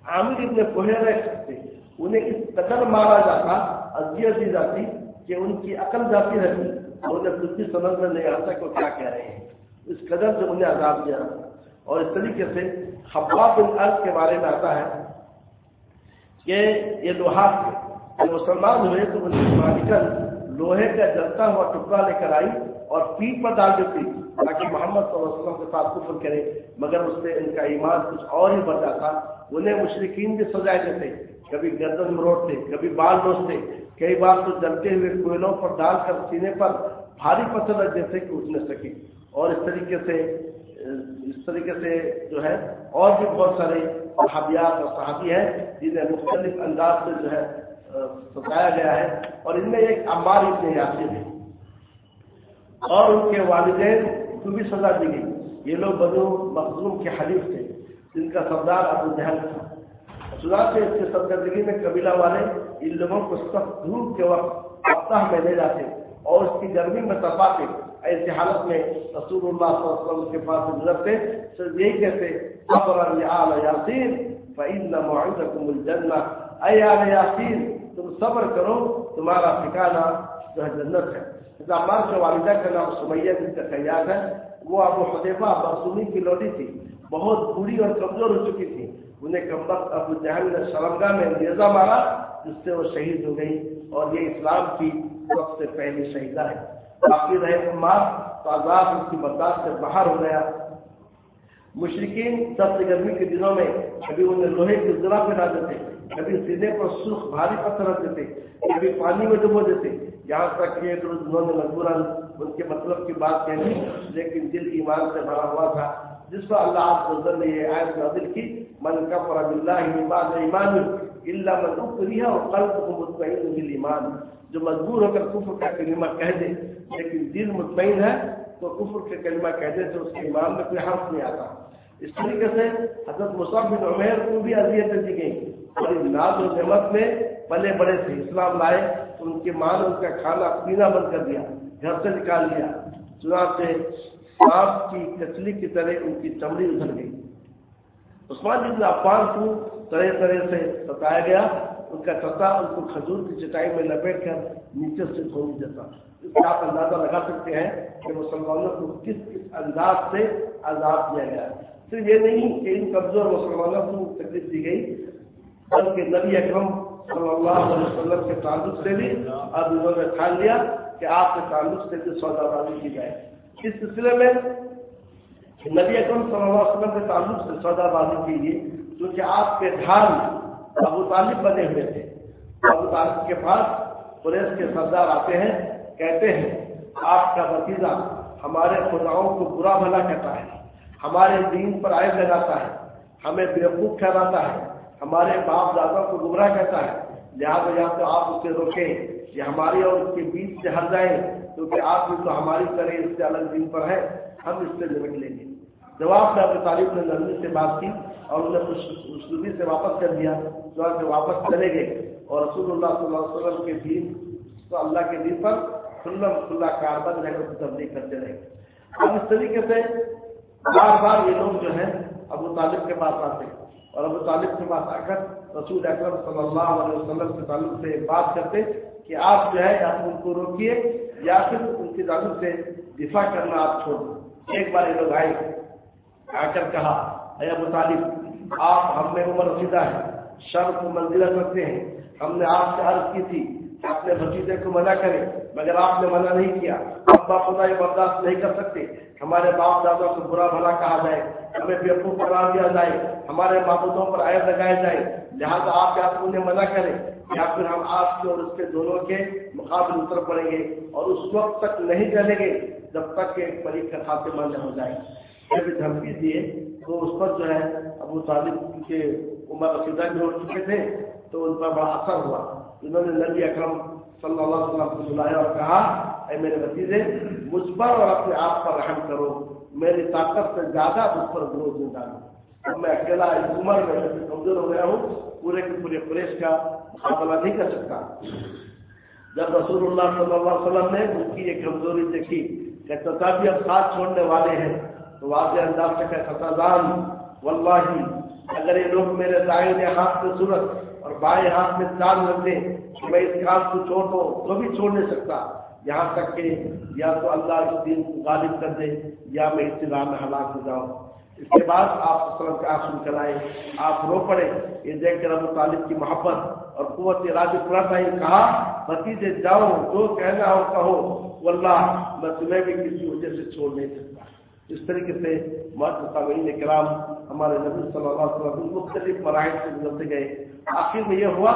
عامر اتنے ابن پوہر تھے انہیں اس قدر مارا جاتا، اذیت دی جاتی، کہ ان کی عقل جاتی رہتی اور انہیں دوسری سمجھ میں نہیں آتا کہ وہ کیا کہہ رہے ہیں۔ اس قدر سے انہیں عذاب دیا۔ اور اس طریقے سے خباب بن عرض کے بارے میں آتا ہے کہ یہ لوہا مسلمان ہوئے تو انہیں مالکن لوہے کا جلتا ہوا ٹکڑا لے کر آئی اور پیٹ پر ڈال دیتی تاکہ محمد صلی اللہ علیہ وسلم کے ساتھ کفر کرے، مگر اس سے ان کا ایمان کچھ اور ہی بڑھ جاتا۔ انہیں مشرقین بھی سجائے دیتے۔ کبھی گردن مروڑتے، کبھی بال ڈوستے کئی بار تو جلتے ہوئے کوئلوں پر ڈال کر سینے پر بھاری پتھر رکھ دیتے کہ اٹھ نہ سکے۔ اور اس طریقے سے، اس طریقے سے جو ہے، اور بھی بہت سارے صحابیات اور صحابی ہیں جنہیں مختلف انداز سے جو ہے، ستایا گیا ہے اور ان میں ایک امبار ابن یاسر ہے۔ اور ان کے والدین کو بھی سزا دی گئی۔ یہ لوگ بنو مخدوم کے حلیف تھے، جن کا سردار ابو جہل تھا۔ چنا سے اس کے سرکردگی میں قبیلہ والے ان لوگوں کو سخت دھوپ کے وقت ہفتہ میں لے جاتے اور اس کی گرمی میں تپاتے۔ ایسی حالت میں رسول اللہ صلی اللہ علیہ وسلم کے پاس گزرتے، صرف یہی کہتے خبر یاسین فعین معاہدہ الجنہ. اے آل یاسین، تم صبر کرو، تمہارا ٹھکانا جو ہے جنت ہے۔ عمار کے والدہ کا نام سمیہ جن کا خیال ہے، وہ ابو حدیفہ برسومی کی لوٹی تھی، بہت بری اور کمزور ہو چکی تھی۔ انہیں کم وقت ابو جہل نے شرمگاہ میں نیزا مارا، جس سے وہ شہید ہو گئی۔ اور یہ اسلام کی سب سے پہلی شہیدہ ہے۔ باقی رہے عمار تو آزاد اس کی برداشت سے باہر ہو گیا۔ مشرقین سب سے گرمی کے دنوں میں کبھی انہیں لوہے کی ذرا پہ ڈال دیتے، کبھی سینے پر سرخ بھاری پتھر رکھ دیتے، کبھی پانی میں ڈبو دیتے۔ یہاں تک کہ انہوں نے مجبوراً ان کے مطلب کی بات کہی، لیکن دل ایمان سے بھرا ہوا تھا۔ جس پر اللہ آپ نے یہ آیت نازل کی، من کا پر اللہ بعد ایمان اللہ من اکریہ اور قلب مطمئن دل ایمان جو مجبور ہو کر کفر کا کلمہ کہہ دے، لیکن دل مطمئن ہے تو کفر کے کلمہ کہہ دے تو اس کے ایمان میں کوئی حرف نہیں آتا۔ اس طریقے سے حضرت مصعب بن عمیر کو بھی اذیتیں دی گئی اور ناز و نعمت میں پلے بڑے تھے اسلام لائے، تو ان کی ماں نے ان کا کھانا پینا بند کر دیا، گھر سے نکال لیا۔ چنانچہ سانپ کی کچلی کی طرح ان کی چمڑی اتر گئی۔ عثمان جن عفان کو طرح طرح سے ستایا گیا۔ ان کا چتا ان کو کھجور کی چٹائی میں لپیٹ کر نیچے سے دھونی دیتا اس کا آپ اندازہ لگا سکتے ہیں کہ مسلمانوں کو کس کس انداز سے عذاب دیا گیا۔ صرف یہ نہیں کہ ان کمزور مسلمانوں کو تکلیف دی گئی، بلکہ نبی اکرم صلی اللہ علیہ وسلم کے تعلق سے بھی اب انہوں نے ٹھان لیا کہ آپ کے تعلق سے بھی سودا بازی کی جائے۔ اس سلسلے میں نبی اکرم صلی اللہ علیہ وسلم کے تعلق سے سودا بازی کیجیے کیونکہ آپ کے دھان ابو طالب بنے ہوئے تھے۔ ابو طالب کے پاس پولیس کے سردار آتے ہیں، کہتے ہیں، آپ کا بتیجا ہمارے خداؤں کو برا بھلا کہتا ہے، ہمارے دین پر عائد لگاتا ہے، ہمیں بیوقوف ٹھہراتا ہے، ہمارے باپ دادا کو گمراہ کہتا ہے۔ لہٰذا یا تو آپ اسے روکیں یا ہماری اور اس کے بیچ سے ہٹ جائیں۔ کیونکہ آپ بھی تو ہماری طرح اس سے الگ دن پر ہے ہم اس سے نمٹ لیں گے۔ جواب میں اپنے تعلیم نے نرمی سے بات کی اور انہیں اسلوبی سے واپس کر دیا، جو آپ واپس چلے گئے۔ اور رسول اللہ صلی اللہ علیہ وسلم کے دین تو اللہ کے دین پر کھلم کھلا کاربن رہ کر تبدیل کرتے رہے۔ اب اس طریقے سے بار بار یہ لوگ جو ہے ابو طالب کے پاس آتے اور ابو طالب کے پاس آ کر رسول اکرم صلی اللہ علیہ وسلم کے تعلق سے بات کرتے کہ آپ جو ہے، آپ ان کو روکیے۔ یا پھر ان کی تعلق سے دفاع کرنا آپ چھوڑ دیں۔ ایک بار یہ لوگ آئے۔ آ کر کہا، اے ابو طالب، آپ ہم میں عمر رسیدہ ہے شر کو منزلہ کرتے ہیں۔ ہم نے آپ سے عرض کی تھی اپنے بھتیجے کو منع کرے مگر آپ نے منع نہیں کیا۔ ہم باپ خدا یہ برداشت نہیں کر سکتے۔ ہمارے باپ دادا کو برا بھلا کہا جائے۔ ہمیں بیوقوف قرار دیا جائے۔ ہمارے معبودوں پر عائد لگائے جائے۔ لہٰذا آپ یا تو انہیں منع کریں۔ یا پھر ہم آپ کے اور اس کے دونوں کے مقابل اتر پڑیں گے اور اس وقت تک نہیں چلیں گے جب تک کہ ایک کا خاتمہ نہ ہو جائے۔ جب دھمکی دیے تو اس پر جو ہے ابو طالب کے عمر رسیدہ بھی ہو چکے تھے تو ان پر بڑا اثر ہوا۔ انہوں نے نبی اکرم صلی اللہ علیہ وسلم کو بلایا اور کہا، اے میرے بتیجے مجھ پر اور اپنے آپ پر رحم کرو۔ میری طاقت سے زیادہ مجھ پر بوجھ نہیں ڈالو۔ میں اکیلا اس عمر میں کمزور ہو گیا ہوں، پورے کے پورے پریش کا مقابلہ نہیں کر سکتا۔ جب رسول اللہ صلی اللہ علیہ وسلم نے ان کی یہ کمزوری دیکھی کہ تتابی اب ساتھ چھوڑنے والے ہیں، تو واضح انداز سے کہ فتح واللہ اگر یہ لوگ میرے دائیں ہاتھ میں صورت اور بائیں ہاتھ میں چاند رکھ دیں کہ میں اس کام کو چھوڑ دو تو بھی چھوڑ نہیں سکتا۔ یہاں تک کہ یا تو اللہ اس دین کو غالب کر دے یا میں اس میں ہلاک ہو جاؤں۔ اس کے بعد آپ وسلم کے آسن کرائے آپ رو پڑے، یہ دیکھ کر ابو طالب کی محبت اور قوت راج پورا تھا کہا بتیجے جاؤ، جو کہنا ہو کہو۔ واللہ، میں تمہیں بھی کسی وجہ سے چھوڑ نہیں سکتا۔ اس طریقے سے مرد تعمیر کرام ہمارے نبی صلی اللہ علیہ وسلم مختلف مراحل سے گزرتے گئے۔ آخر میں یہ ہوا،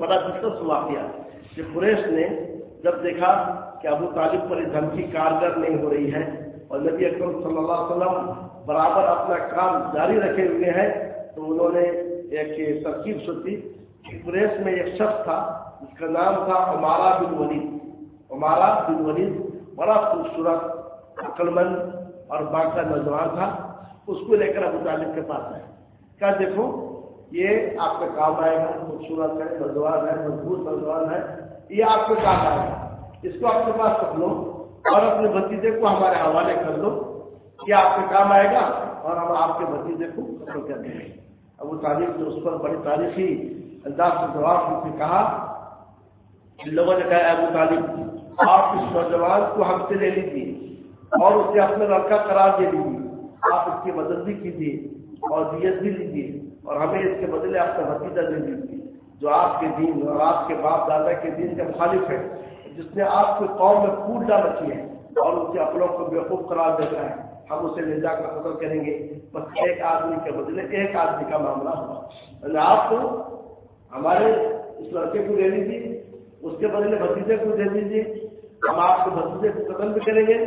بڑا دلچسپ واقعہ۔ کہ قریش نے جب دیکھا کہ ابو طالب پر دھمکی کارگر نہیں ہو رہی ہے اور نبی اکرم صلی اللہ علیہ وسلم برابر اپنا کام جاری رکھے ہوئے ہیں، تو انہوں نے ایک ترکیب سوچی کہ قریش میں ایک شخص تھا جس کا نام تھا عمارہ بن ولید۔ عمارہ بن ولید بڑا خوبصورت عقل مند اور باقا نوجوان تھا۔ اس کو لے کر ابو طالب کے پاس آئے کیا دیکھو، یہ آپ کے کام آئے گا، خوبصورت ہے، نوجوان ہے، مضبوط نوجوان ہے، یہ آپ کے کام آئے گا۔ اس کو آپ کے پاس رکھ لو اور اپنے بتیجے کو ہمارے حوالے کر دو یہ آپ کے کام آئے گا اور ہم آپ کے بتیجے کو قتل کر دیں گے۔ ابو طالب نے اس پر بڑی تاریخی انداز سے جواب سے کہا لوگوں نے کہا ابو طالب، آپ اس نوجوان کو ہم سے لے لیجیے اور اسے اپنے لڑکا قرار دے دیجیے آپ اس کی مدد بھی کیجیے اور دیت بھی لیجیے اور ہمیں اس کے بدلے آپ کا بھتیجا دے دیجیے جو آپ کے دین اور آپ کے باپ دادا کے دین کا مخالف ہے، جس نے آپ کی قوم میں پھوٹ ڈال رکھی ہے اور اس کے اپنوں کو بیوقوف قرار دیتا ہے۔ ہم اسے لے جا کر قتل کریں گے۔ بس ایک آدمی کے بدلے ایک آدمی کا معاملہ ہوگا۔ آپ کو ہمارے اس لڑکے کو دے دیجیے، اس کے بدلے بھتیجے کو دے دیجیے۔ ہم آپ کو بچے کو قتل بھی کریں گے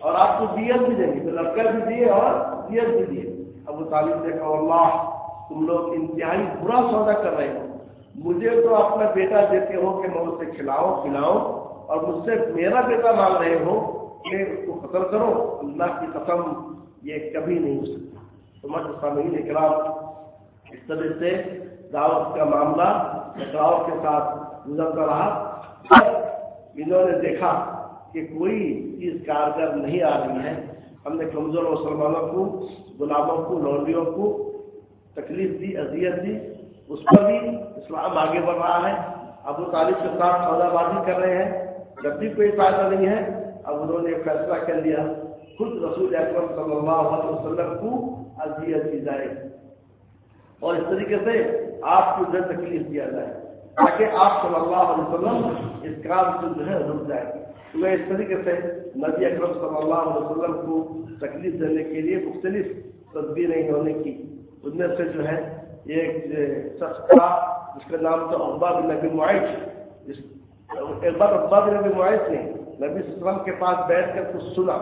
اور آپ کو دیت بھی دیں گے۔ تو لڑکا بھی دیے اور دیت بھی دیے۔ ابو طالب نے کہا، اللہ، تم لوگ انتہائی برا سودا کر رہے ہو۔ مجھے تو اپنا بیٹا دیتے ہو کہ میں اسے کھلاؤ پلاؤ اور مجھ سے میرا بیٹا مانگ رہے ہو کہ اس کو قتل کرو۔ اللہ کی قسم، یہ کبھی نہیں ہو سکتا۔ تو میں سامعین اکرام، اس طرح سے دعوت کا معاملہ ٹکراؤ کے ساتھ گزرتا رہا۔ انہوں نے دیکھا کہ کوئی چیز کارگر نہیں آ رہی ہے۔ ہم نے کمزور مسلمانوں کو، غلاموں کو لوڈیوں کو تکلیف دی، اذیت دی۔ اس پر بھی اسلام آگے بڑھ رہا ہے۔ ابو طالب کے ساتھ سودا بازی کر رہے ہیں۔ جب بھی کوئی فائدہ نہیں ہے، اب انہوں نے فیصلہ کر لیا۔ خود رسول اکرم صلی اللہ علیہ وسلم کو اذیت دی جائے۔ اور اس طریقے سے آپ کو جو تکلیف دیا جائے۔ تاکہ آپ صلی اللہ علیہ وسلم اس کام سے جو ہے رک جائے میں اس طریقے سے نبی اکرم صلی اللہ علیہ وسلم کو تکلیف دینے کے لیے مختلف تدبیریں ہونے کی۔ ان میں سے جو ہے ایک شخص تھا جس کا نام تھا ابا بن نبی معاش ایک بار ابا بن نبی معاش نے نبی وسلم کے پاس بیٹھ کر کچھ سنا۔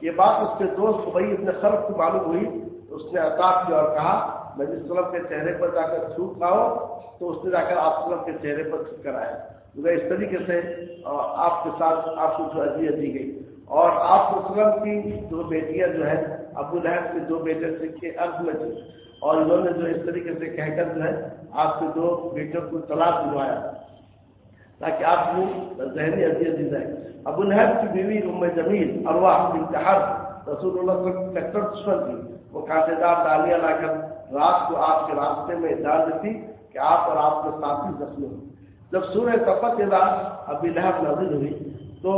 یہ بات اس کے دوست بھائی اپنے خرف کو معلوم ہوئی۔ اس نے عطا کیا اور کہا نبی وسلم کے چہرے پر جا کر چھوٹ پاؤ تو اس نے جا کر آپ وسلم کے چہرے پر چھوٹ کر آیا۔ اس طریقے سے آپ کے ساتھ آپ کو جو اذیت دی گئی۔ اور آپ وسلم کی دو بیٹیاں جو ہے ابو لہب کے دو بیٹے سے کے عرض میں تھی اور انہوں نے جو اس طریقے سے کہہ کر جو ہے، آپ کے دو بیٹوں کو طلاق دلوایا۔ تاکہ آپ کو ذہنی اذیت دی جائے۔ ابو لہب کی بیوی ام جمیل، ارواح انتہار رسول اللہ صلی اللہ دشمن تھی۔ وہ کانٹے دار ڈالیاں لا کر رات کو آپ کے راستے میں ڈال دیتی کہ آپ اور آپ کے ساتھی زخمی ہو جب سورہ تپت رات ابھی لہب نازل ہوئی تو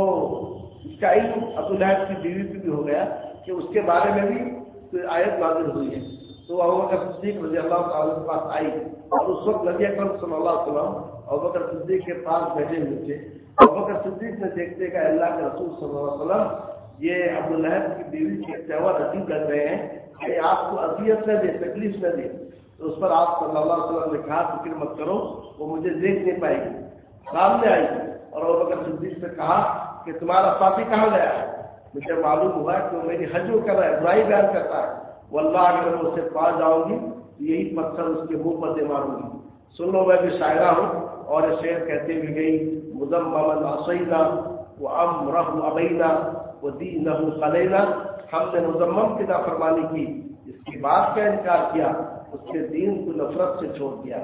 اس کا علم ابو لہب کی بیوی پہ بھی ہو گیا کہ اس کے بارے میں بھی آیت نازل ہوئی ہے۔ تو ابو صدیق رضی اللہ تعالیٰ کے پاس آئی اور اس وقت نبی اکرم صلی اللہ علیہ وسلم ابو بکر صدیق کے پاس بیٹھے ہوئے تھے۔ ابو بکر صدیق نے دیکھتے کہ اللہ کے رسول صلی اللہ علیہ وسلم یہ ابو لہب کی بیوی کے تہوار عجیب کر رہے ہیں۔ کہ آپ کو اذیت نہ دے، تکلیف نہ دے۔ تو اس پر آپ صلی اللہ علیہ وسلم نے کہا، فکر مت کرو، وہ مجھے دیکھ نہیں پائے گی۔ سامنے آئی۔ اور وہ بکر صدیق سے کہا کہ تمہارا ساتھی کہاں گیا ہے؟ مجھے معلوم ہوا کہ وہ میری حجو کر رہا ہے، برائی بیان کرتا ہے۔ وہ اللہ اگر میں اسے پا جاؤں گی، تو یہی پتھر اس کے منہ پر دے ماروں گی۔ سن لو میں بھی شاعرہ ہوں، اور یہ شعر کہتے بھی گئی مزم محمد اسینا وہ ام رح ابینا وہ دی نہ ہم نے مزمم کی نافرمانی کی، اس کی بات کا انکار کیا، اس کے دین کو نفرت سے چھوڑ دیا۔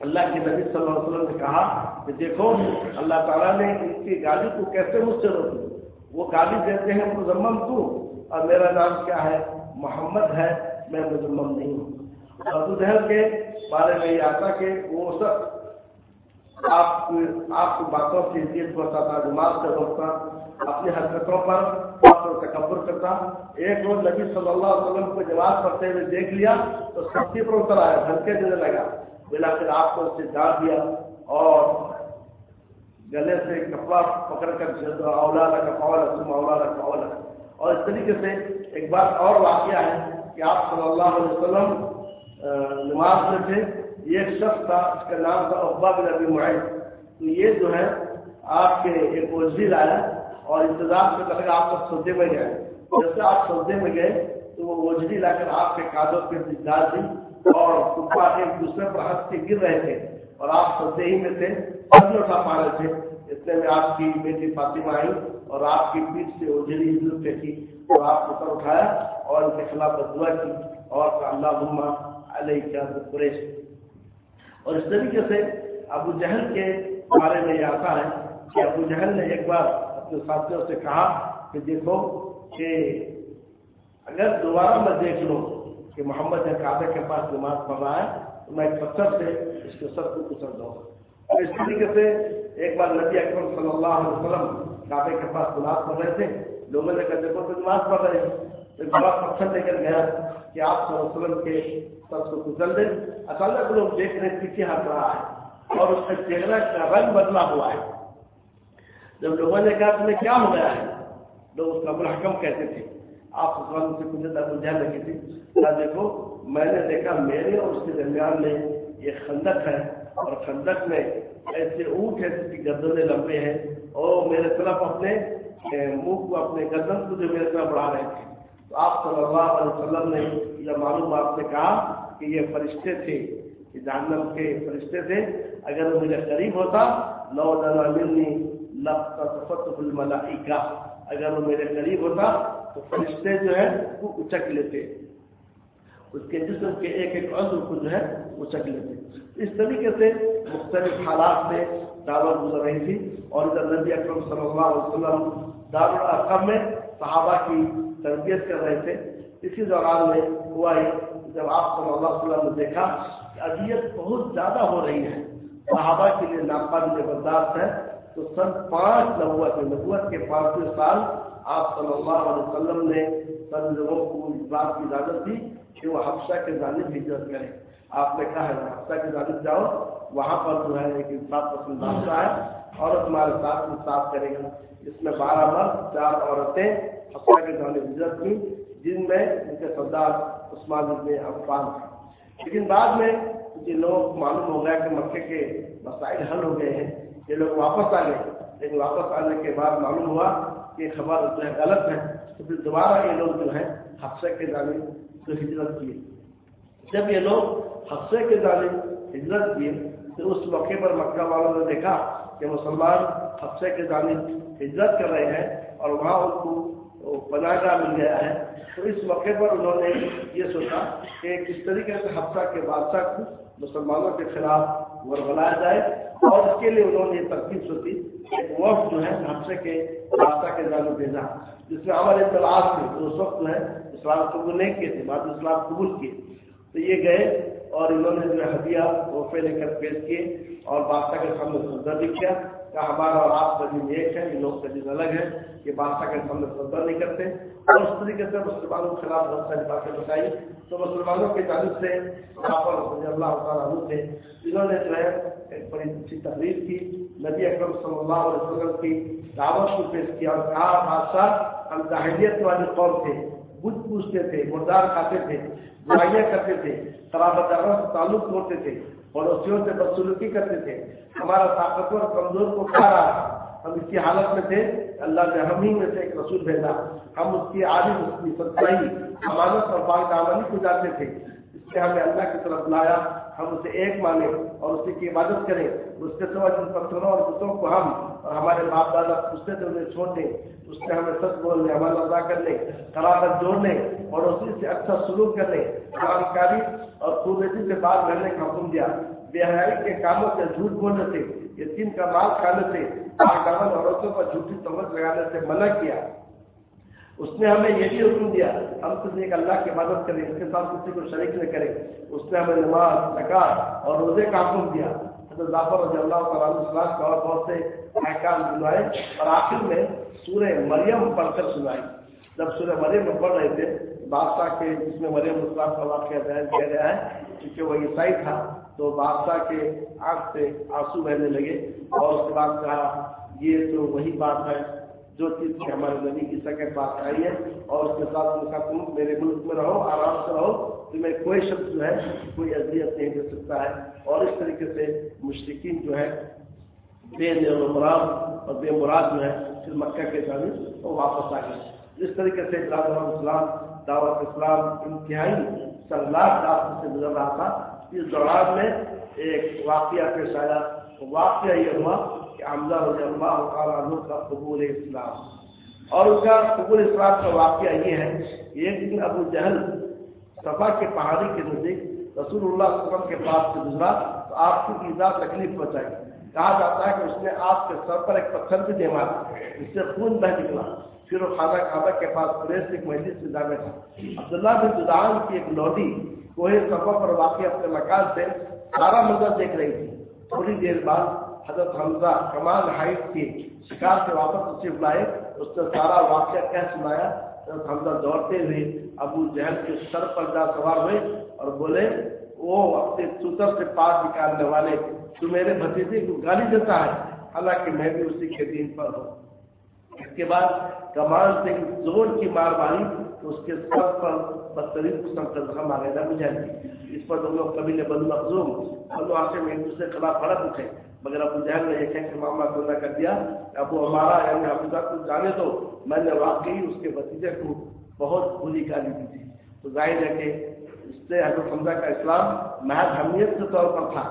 اللہ کے نبی صلی اللہ علیہ وسلم نے کہا کہ دیکھو، اللہ تعالیٰ نے ان کی گاڑی کو کیسے مجھ سے روکی وہ گاڑی دیتے ہیں مزمم تو اور میرا نام کیا ہے؟ محمد ہے، میں مزمم نہیں ہوں۔ ابو دہل کے بارے میں یہ آتا کہ وہ سب آپ آپ کی باتوں سے عزت ہوتا تھا دماغ سے روکتا اپنی حرکتوں پر و تکبر کرتا۔ ایک روز نبی صلی اللہ علیہ وسلم کو جواب کرتے ہوئے دیکھ لیا تو سبزی پر اتر آیا دھمکے دینے لگا۔ بلا پھر آپ کو اس سے ڈال دیا اور گلے سے کپڑا پکڑ کر اولا لگا پاؤ تم اولا لگا اولا اور اس طریقے سے ایک بات اور واقعہ ہے کہ آپ صلی اللہ علیہ وسلم نماز میں تھے۔ یہ ایک شخص تھا، اس کا نام تھا ابا بن ابی معاذ یہ جو ہے، آپ کے ایک وزیر آیا۔ اور انتظار سے لگا آپ کو سودے میں گئے۔ جیسے آپ سودے میں گئے، تو وہ وجری لا کر آپ کے کادوں پہ ڈال دی اور کپا ایک دوسرے پر ہنس کے گر رہے تھے اور آپ سودے ہی میں تھے پد اٹھا پا رہے تھے۔ اتنے میں آپ کی بیٹی فاطمہ آئی اور آپ کی پیٹ سے اجڑی عزت پھینکی اور آپ کو سر اٹھایا اور ان کے خلاف دعا کی اور اللہ عمہ علیہ کیا قریش۔ اور اس طریقے سے ابو جہل کے بارے میں یہ آتا ہے کہ ابو جہل نے ایک بار ساتھیوں سے کہا کہ دیکھو کہ اگر دوبارہ میں دیکھ لوں کہ محمد نے کعبے کے پاس نماز پڑھ رہا ہے، تو میں ایک پتھر سے اس کے سب کو کچل دوں۔ گا اس طریقے سے ایک بار نبی اکرم صلی اللہ علیہ وسلم کعبے کے پاس نماز پڑھ رہے تھے۔ لوگوں نے کہا، دیکھو تو نماز پڑھ رہے ہیں۔ ایک بڑا پتھر لے کر گیا کہ آپ صلی اللہ علیہ وسلم کے سب کو کچل دیں۔ اچانک لوگ دیکھ رہے پیچھے ہٹ رہا ہے اور اس کا چہرہ کا رنگ بدلا ہوا ہے۔ جب لوگوں نے کہا تمہیں کیا ہو گیا ہے؟ لوگ اس کا برحکم کہتے تھے۔ آپ سے کچھ لگی تھی دیکھو، میں نے دیکھا میرے اور اس کے درمیان میں یہ خندق ہے اور خندق میں ایسے اونٹ ہے جس کی گردنیں لمبے ہیں۔ اور میرے طرف اپنے منہ کو اپنے گردن کو جو میرے طرف بڑھا رہے تھے۔ تو آپ صلی اللہ علیہ وسلم نے یہ معلوم آپ نے کہا کہ یہ فرشتے تھے یہ جہنم کے فرشتے تھے۔ اگر وہ میرے قریب ہوتا، لو دانا ملنی الملائکہ اگر وہ میرے قریب ہوتا تو فرشتے جو ہے وہ اچک لیتے۔ اس کے جسم کے ایک ایک عضو کو جو ہے اچک لیتے۔ اس طریقے سے مختلف حالات سے دعوت گزر رہی تھی۔ اور ادھر نبی اکرم صلی اللہ علیہ وسلم دار القم میں صحابہ کی تربیت کر رہے تھے۔ اسی دوران میں ہوا ہی جب آپ صلی اللہ علیہ وسلم نے دیکھا کہ اذیت بہت زیادہ ہو رہی ہے۔ صحابہ کے لیے ناپاک برداشت ہے۔ تو سن پانچ نبوت نبوت کے پانچویں سال آپ صلی اللہ علیہ وسلم نے سب لوگوں کو اس بات کی اجازت دی کہ وہ حفصہ کے جانب ہجرت کریں۔ آپ نے کہا ہے، حفصہ کی جانب جاؤ، وہاں پر جو ہے ایک انصاف پسند بادشاہ ہے اور تمہارے ساتھ انصاف کرے گا۔ اس میں بارہ مرد، چار عورتیں حفصہ کے جانب ہجرت کی، جن میں ان کے سردار عثمان ابن عفان تھے۔ لیکن بعد میں جن لوگ معلوم ہو گیا کہ مکے کے مسائل حل ہو گئے ہیں۔ یہ لوگ واپس آ گئے۔ لیکن واپس آنے کے بعد معلوم ہوا کہ خبر جو ہے غلط ہے۔ تو پھر دوبارہ یہ لوگ جو ہے حفصہ کے جانے جو ہجرت کیے۔ جب یہ لوگ حفصے کے جانب ہجرت کیے، تو اس موقع پر مکہ والوں نے دیکھا کہ مسلمان حفصے کے جانب ہجرت کر رہے ہیں اور وہاں ان کو پناہ گاہ مل گیا ہے۔ تو اس موقع پر انہوں نے یہ سوچا کہ کس طریقے سے حفصہ کے بادشاہ کو مسلمانوں کے خلاف ورغلایا جائے۔ اور اس کے لیے انہوں نے یہ ترکیب سوچی ایک وقت جو ہے نقشے کے راستہ کے جانب بھیجا۔ جس میں ہمارے اطلاعات میں اس وقت جو ہے اسلام قبول نہیں کیے تھے بعد اسلام قبول کیے۔ تو یہ گئے اور انہوں نے جو ہدیہ تحفے لے کر پیش کیے اور بادشاہ کے سامنے سجدہ بھی کیا۔ کہ ہمارا اور آپ کا دن ایک ہے، یہ لوگ کا دن الگ ہے یہ بادشاہ کے سامنے سردر نہیں کرتے اور اس طریقے سے مسلمانوں کے خلاف بہت ساری باتیں بتائی۔ تو مسلمانوں کی جانب سے رضی اللہ تعالیٰ عنہ تھے، انہوں نے جو ہے ایک بڑی اچھی تقریر کی۔ نبی اکرم صلی اللہ علیہ وسلم کی دعوت کو پیش کیا اور کہا، بادشاہ، ہم جاہلیت والی قوم تھے، بت پوچھتے تھے، مردار کھاتے تھے، برائیاں کرتے تھے خرابت سے تعلق توڑتے تھے، پڑوسیوں سے بدسلوکی کرتے تھے۔ ہمارا طاقتور کمزور کو کھا رہا ہم اس کی حالت میں تھے۔ اللہ نے ہم ہی میں سے ایک رسول بھیجا۔ ہم اس کی عادت اس کی سچائی، امانت اور پاک دامنی کو جاتے تھے۔ اس سے ہمیں اللہ کی طرف لایا۔ ہم اسے ایک مانیں اور اسی کی عبادت کریں۔ اس کے سوا جن پتھروں اور بتوں کو ہم اور ہمارے باپ دادا پوچھتے تھے انہیں چھوڑ دیں۔ اس سے ہمیں سچ بولنے، عمل ادا کرنے خرابت جوڑنے اور اسی سے اچھا سلوک کرنے۔ کاری اور خوبصورتی سے بات رہنے کا حکم دیا۔ بے کے کاموں سے جھوٹ بولنے سے یتیم کا مال کھانے سے پاکدامن عورتوں پر جھوٹی تمت لگانے سے منع کیا اس نے ہمیں یہ بھی حکم دیا ہم کسی ایک اللہ کی مدد کریں اس کے ساتھ کسی کو شریک نہ کریں اس نے ہمیں نماز زکات اور روزے کا حکم دیا حضرت ظافر رضی اللہ تعالیٰ اسلام کا اور بہت سے احکام سنائے اور آخر میں سورہ مریم پڑھ کر سنائی جب سورہ مریم پڑھ رہے تھے بادشاہ کے جس میں مریم اسلام کا واقعہ بیان کیا گیا ہے کیونکہ وہ عیسائی تھا تو بادشاہ کے آنکھ سے آنسو بہنے لگے اور اس کے بعد کہا، یہ تو وہی بات ہے جو چیز کہ ہمارے نبی کی سکے پاس آئی ہے اور اس کے ساتھ ان کا تم میرے ملک میں رہو، آرام سے رہو، تمہیں کوئی شخص جو ہے، کوئی اذیت نہیں دے سکتا ہے۔ اور اس طریقے سے مشرقین جو ہے بے نیر مراد اور بے مراد جو ہے پھر مکہ کے جانب وہ واپس آ گئے اس طریقے سے اسلام، دعوت اسلام، انتہائی سنگلاس راستہ سے گزر رہا تھا۔ اس دوران میں ایک واقعہ پیش آیا۔ واقعہ یہ ہوا کہ حمزہ رضی اللہ تعالیٰ عنہ کا قبول اسلام۔ اور اس کا قبول اسلام کا واقعہ یہ ہے کہ ایک دن ابو جہل صفا کے پہاڑی کے نزدیک رسول اللہ علیہ وسلم کے پاس سے گزرا تو آپ کو ایزا تکلیف پہنچائی۔ کہا جاتا ہے کہ اس نے آپ کے سر پر ایک پتھر بھی دے مارا اس سے خون بہ نکلا۔ پھر وہ خانہ کعبہ کے پاس پریس ایک مجلس سے جا بیٹھا عبداللہ بن جدان کی ایک لوڈی کوہ صفا پر واقع اپنے مکان سے سارا منظر دیکھ رہی تھی۔ تھوڑی دیر بعد حضرت حمزہ کمال ہائٹ کے شکار سے واپس اسے بلائے، اس نے سارا واقعہ کیا سنایا۔ حضرت حمزہ دوڑتے ہوئے ابو جہل کے سر پر جا سوار ہوئے اور بولے، وہ اپنے سوتر سے پاس نکالنے والے، تو میرے بھتیجے کو گالی دیتا ہے۔ حالانکہ میں بھی اسی کے دین پر ہوں۔ اس کے بعد کمال سے زور کی مار ماری، تو اس کے سر پر بدترین قسم کا زخم آ گیا مجھے اس پر دونوں قبیلے بند مخزوم بنو آسے میں ایک دوسرے کے خلاف بڑک اٹھے۔ مگر ابو جہل نے یہ کہ معاملہ پیدا کر دیا۔ ابو ہمارا یعنی حفظہ کو جانے تو میں نے واقعی اس کے بتیجے کو بہت بری گالی دی تھی۔ تو ظاہر ہے کہ اس سے حضرت حمزہ کا اسلام محض حمیت کے طور پر تھا،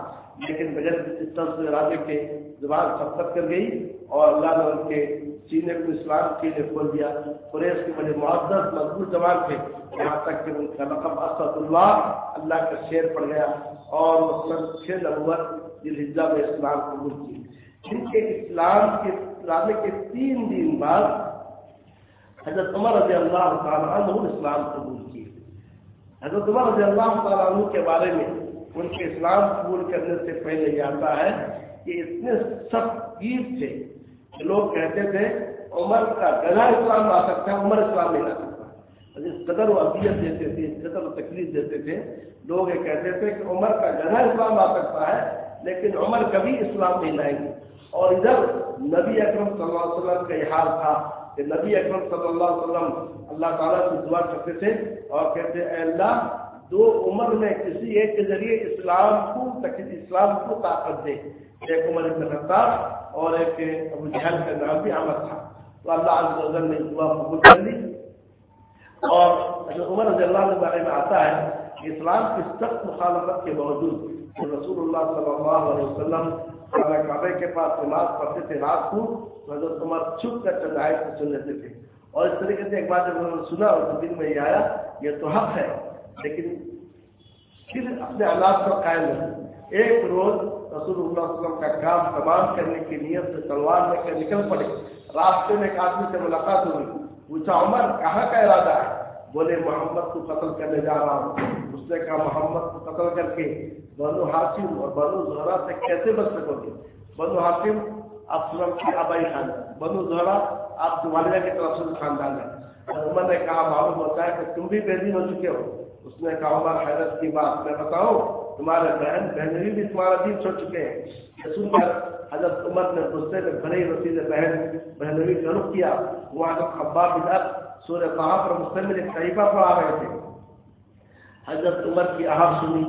لیکن بغیر اس طرح سے راجے کے زبان سبقت کر گئی اور اللہ نے ان کے سینے کو اسلام کے لیے کھول دیا۔ قریش کے بڑے معذرت مضبوط جوان تھے۔ یہاں تک کہ ان کا رقم اسد اللہ اللہ کا شیر پڑ گیا اور وہ سن چھ نبوت جلحجہ میں اسلام قبول کی۔ ان کے اسلام کے لانے کے تین دن بعد حضرت عمر رضی اللہ تعالیٰ عنہ اسلام قبول کی۔ حضرت عمر رضی اللہ تعالیٰ عنہ کے بارے میں ان کے اسلام قبول کرنے سے پہلے یہ آتا ہے کہ اتنے سخت گیت تھے کہ لوگ کہتے تھے، عمر کا گدھا اسلام آ سکتا ہے، عمر اسلام نہیں آ سکتا۔ جس قدر وہ ابیت دیتے تھے، جس قدر وہ تکلیف دیتے تھے، لوگ یہ کہتے تھے کہ عمر کا گدھا اسلام آ سکتا ہے، لیکن عمر کبھی اسلام نہیں لائیں گے اور ادھر نبی اکرم صلی اللہ علیہ وسلم کا یہ حال تھا کہ نبی اکرم صلی اللہ علیہ وسلم اللہ تعالیٰ سے دعا کرتے تھے اور کہتے، اے اللہ، دو عمر میں کسی ایک کے ذریعے اسلام کو اسلام کو طاقت دے۔ ایک عمر ابن خطاب اور ایک ابو جہل کا نام بھی عمر تھا۔ تو اللہ عز و جل نے دعا قبول کر لی۔ اور عمر رضی اللہ کے بارے میں آتا ہے کہ اسلام کی سخت مخالفت کے باوجود رسول اللہ صلی اللہ علیہ وسلم کعبے کے پاس نماز پڑھتے تھے رات کو، تو حضرت عمر چھپ کر چند کو سن لیتے تھے۔ اور اس طریقے سے ایک بات جب انہوں نے سنا اور دن میں یہ آیا، یہ تو حق ہے، لیکن پھر اپنے حالات پر قائم رہے ایک روز رسول اللہ علیہ وسلم کا کام تمام کرنے کی نیت سے تلوار لے کر نکل پڑے۔ راستے میں ایک آدمی سے ملاقات ہوئی۔ پوچھا، عمر، کہاں کا ارادہ ہے؟ بولے، محمد کو قتل کرنے جا رہا ہوں۔ اس نے کہا، محمد کو قتل کر کے بنو حاصم اور بنو زہرا سے کیسے بچ سکو گے؟ بنو حاصم آپ سلم کے آبائی خاندان۔ بنو زہرا، آپ والدہ کی طرف سے خاندان ہے عمر نے کہا، معلوم ہوتا ہے کہ تم بھی بے ہو چکے ہو۔ اس نے کہا، عمر، حیرت کی بات میں بتاؤں تمہارے بہن بہنوی بھی تمہارا دین چھوڑ چکے ہیں۔ یہ سن کر حضرت عمر نے غصے میں بھرے وسیلے بہن بہنوی کا رخ کیا۔ وہاں کا خبا بدر سورہ کہاں پر مستمل ایک صحیفہ پڑھا رہے تھے۔ حضرت عمر کی آہر سنی،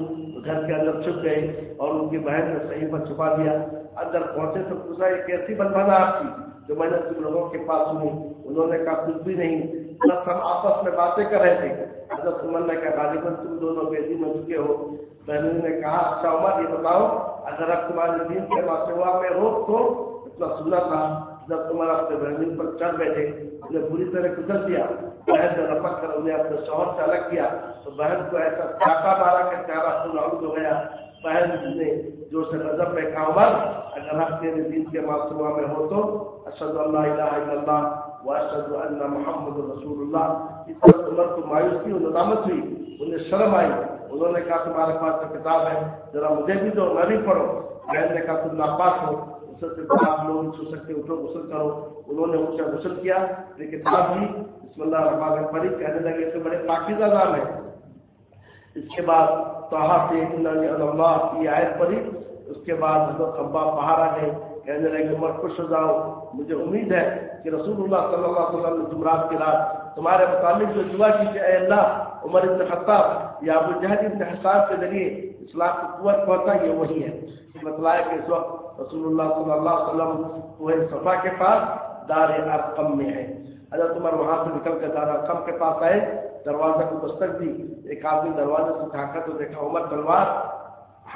گھر کے اندر چھپ گئے اور ان کی بہن نے صحیفہ چھپا دیا۔ اندر پہنچے تو پوچھا، یہ کیسی بنوانا آپ کی جو میں نے تم لوگوں کے پاس سنی۔ انہوں نے کہا، کچھ بھی نہیں۔ بس ہم آپس میں باتیں کر رہے تھے۔ حضرت عمر نے کہا غالباً تم دونوں بیٹی میں چکے ہو۔ بہنوں نے کہا اچھا عمر، یہ بتاؤ، اگر اب تمہارے دین کے پاس ہوا میں روک تو اتنا سنا تھا۔ جب تمہارا اپنے بہنوں پر چڑھ بیٹھے انہیں پوری طرح گزر دیا۔ بہن نے رپک کر انہیں اپنے شوہر سے الگ کیا۔ تو بہن کو ایسا چاٹا مارا کہ چارہ خون آؤٹ ہو گیا۔ بہن نے جو سے نظر میں کہا، عمر، اگر آپ تیرے دین کے معصومہ میں ہو تو اشد اللہ الہ الا اللہ واشد ان محمد رسول اللہ اس طرح عمر کو مایوسی اور ندامت ہوئی انہیں شرم آئی انہوں نے کہا تمہارے پاس جو کتاب ہے ذرا مجھے بھی دو میں بھی پڑھو بہن نے کہا تم ناپاک ہو غسل سے آپ لوگ نہیں چھو سکتے اٹھو غسل کرو انہوں نے ان غسل کیا یہ کتاب بھی بسم اللہ الرحمن الرحیم پڑھی کہنے لگے تو بڑے پاکیزہ نام. ہے اس کے بعد توحا سے اللہ کی آیت پڑھی اس کے بعد حضرت ابا باہر آ گئے کہنے لگے عمر خوش ہو جاؤ مجھے امید ہے کہ رسول اللہ صلی اللہ علیہ وسلم نے جمعرات کی رات تمہارے متعلق جو دعا کی کہ اے اللہ، عمر ابن خطاب یا ابو جہد ابن حساب کے ذریعے اسلام کی قوت پہنچا، یہ وہی ہے۔ مطلع ہے کہ اس وقت رسول اللہ صلی اللہ علیہ وسلم وہ صفا کے پاس دار ارقم میں ہے۔ حضرت عمر وہاں سے نکل کر دار ارقم کے پاس آئے۔ دروازہ کو دستک دی ایک آدمی دروازے سے جھانکا تو دیکھا، عمر تلوار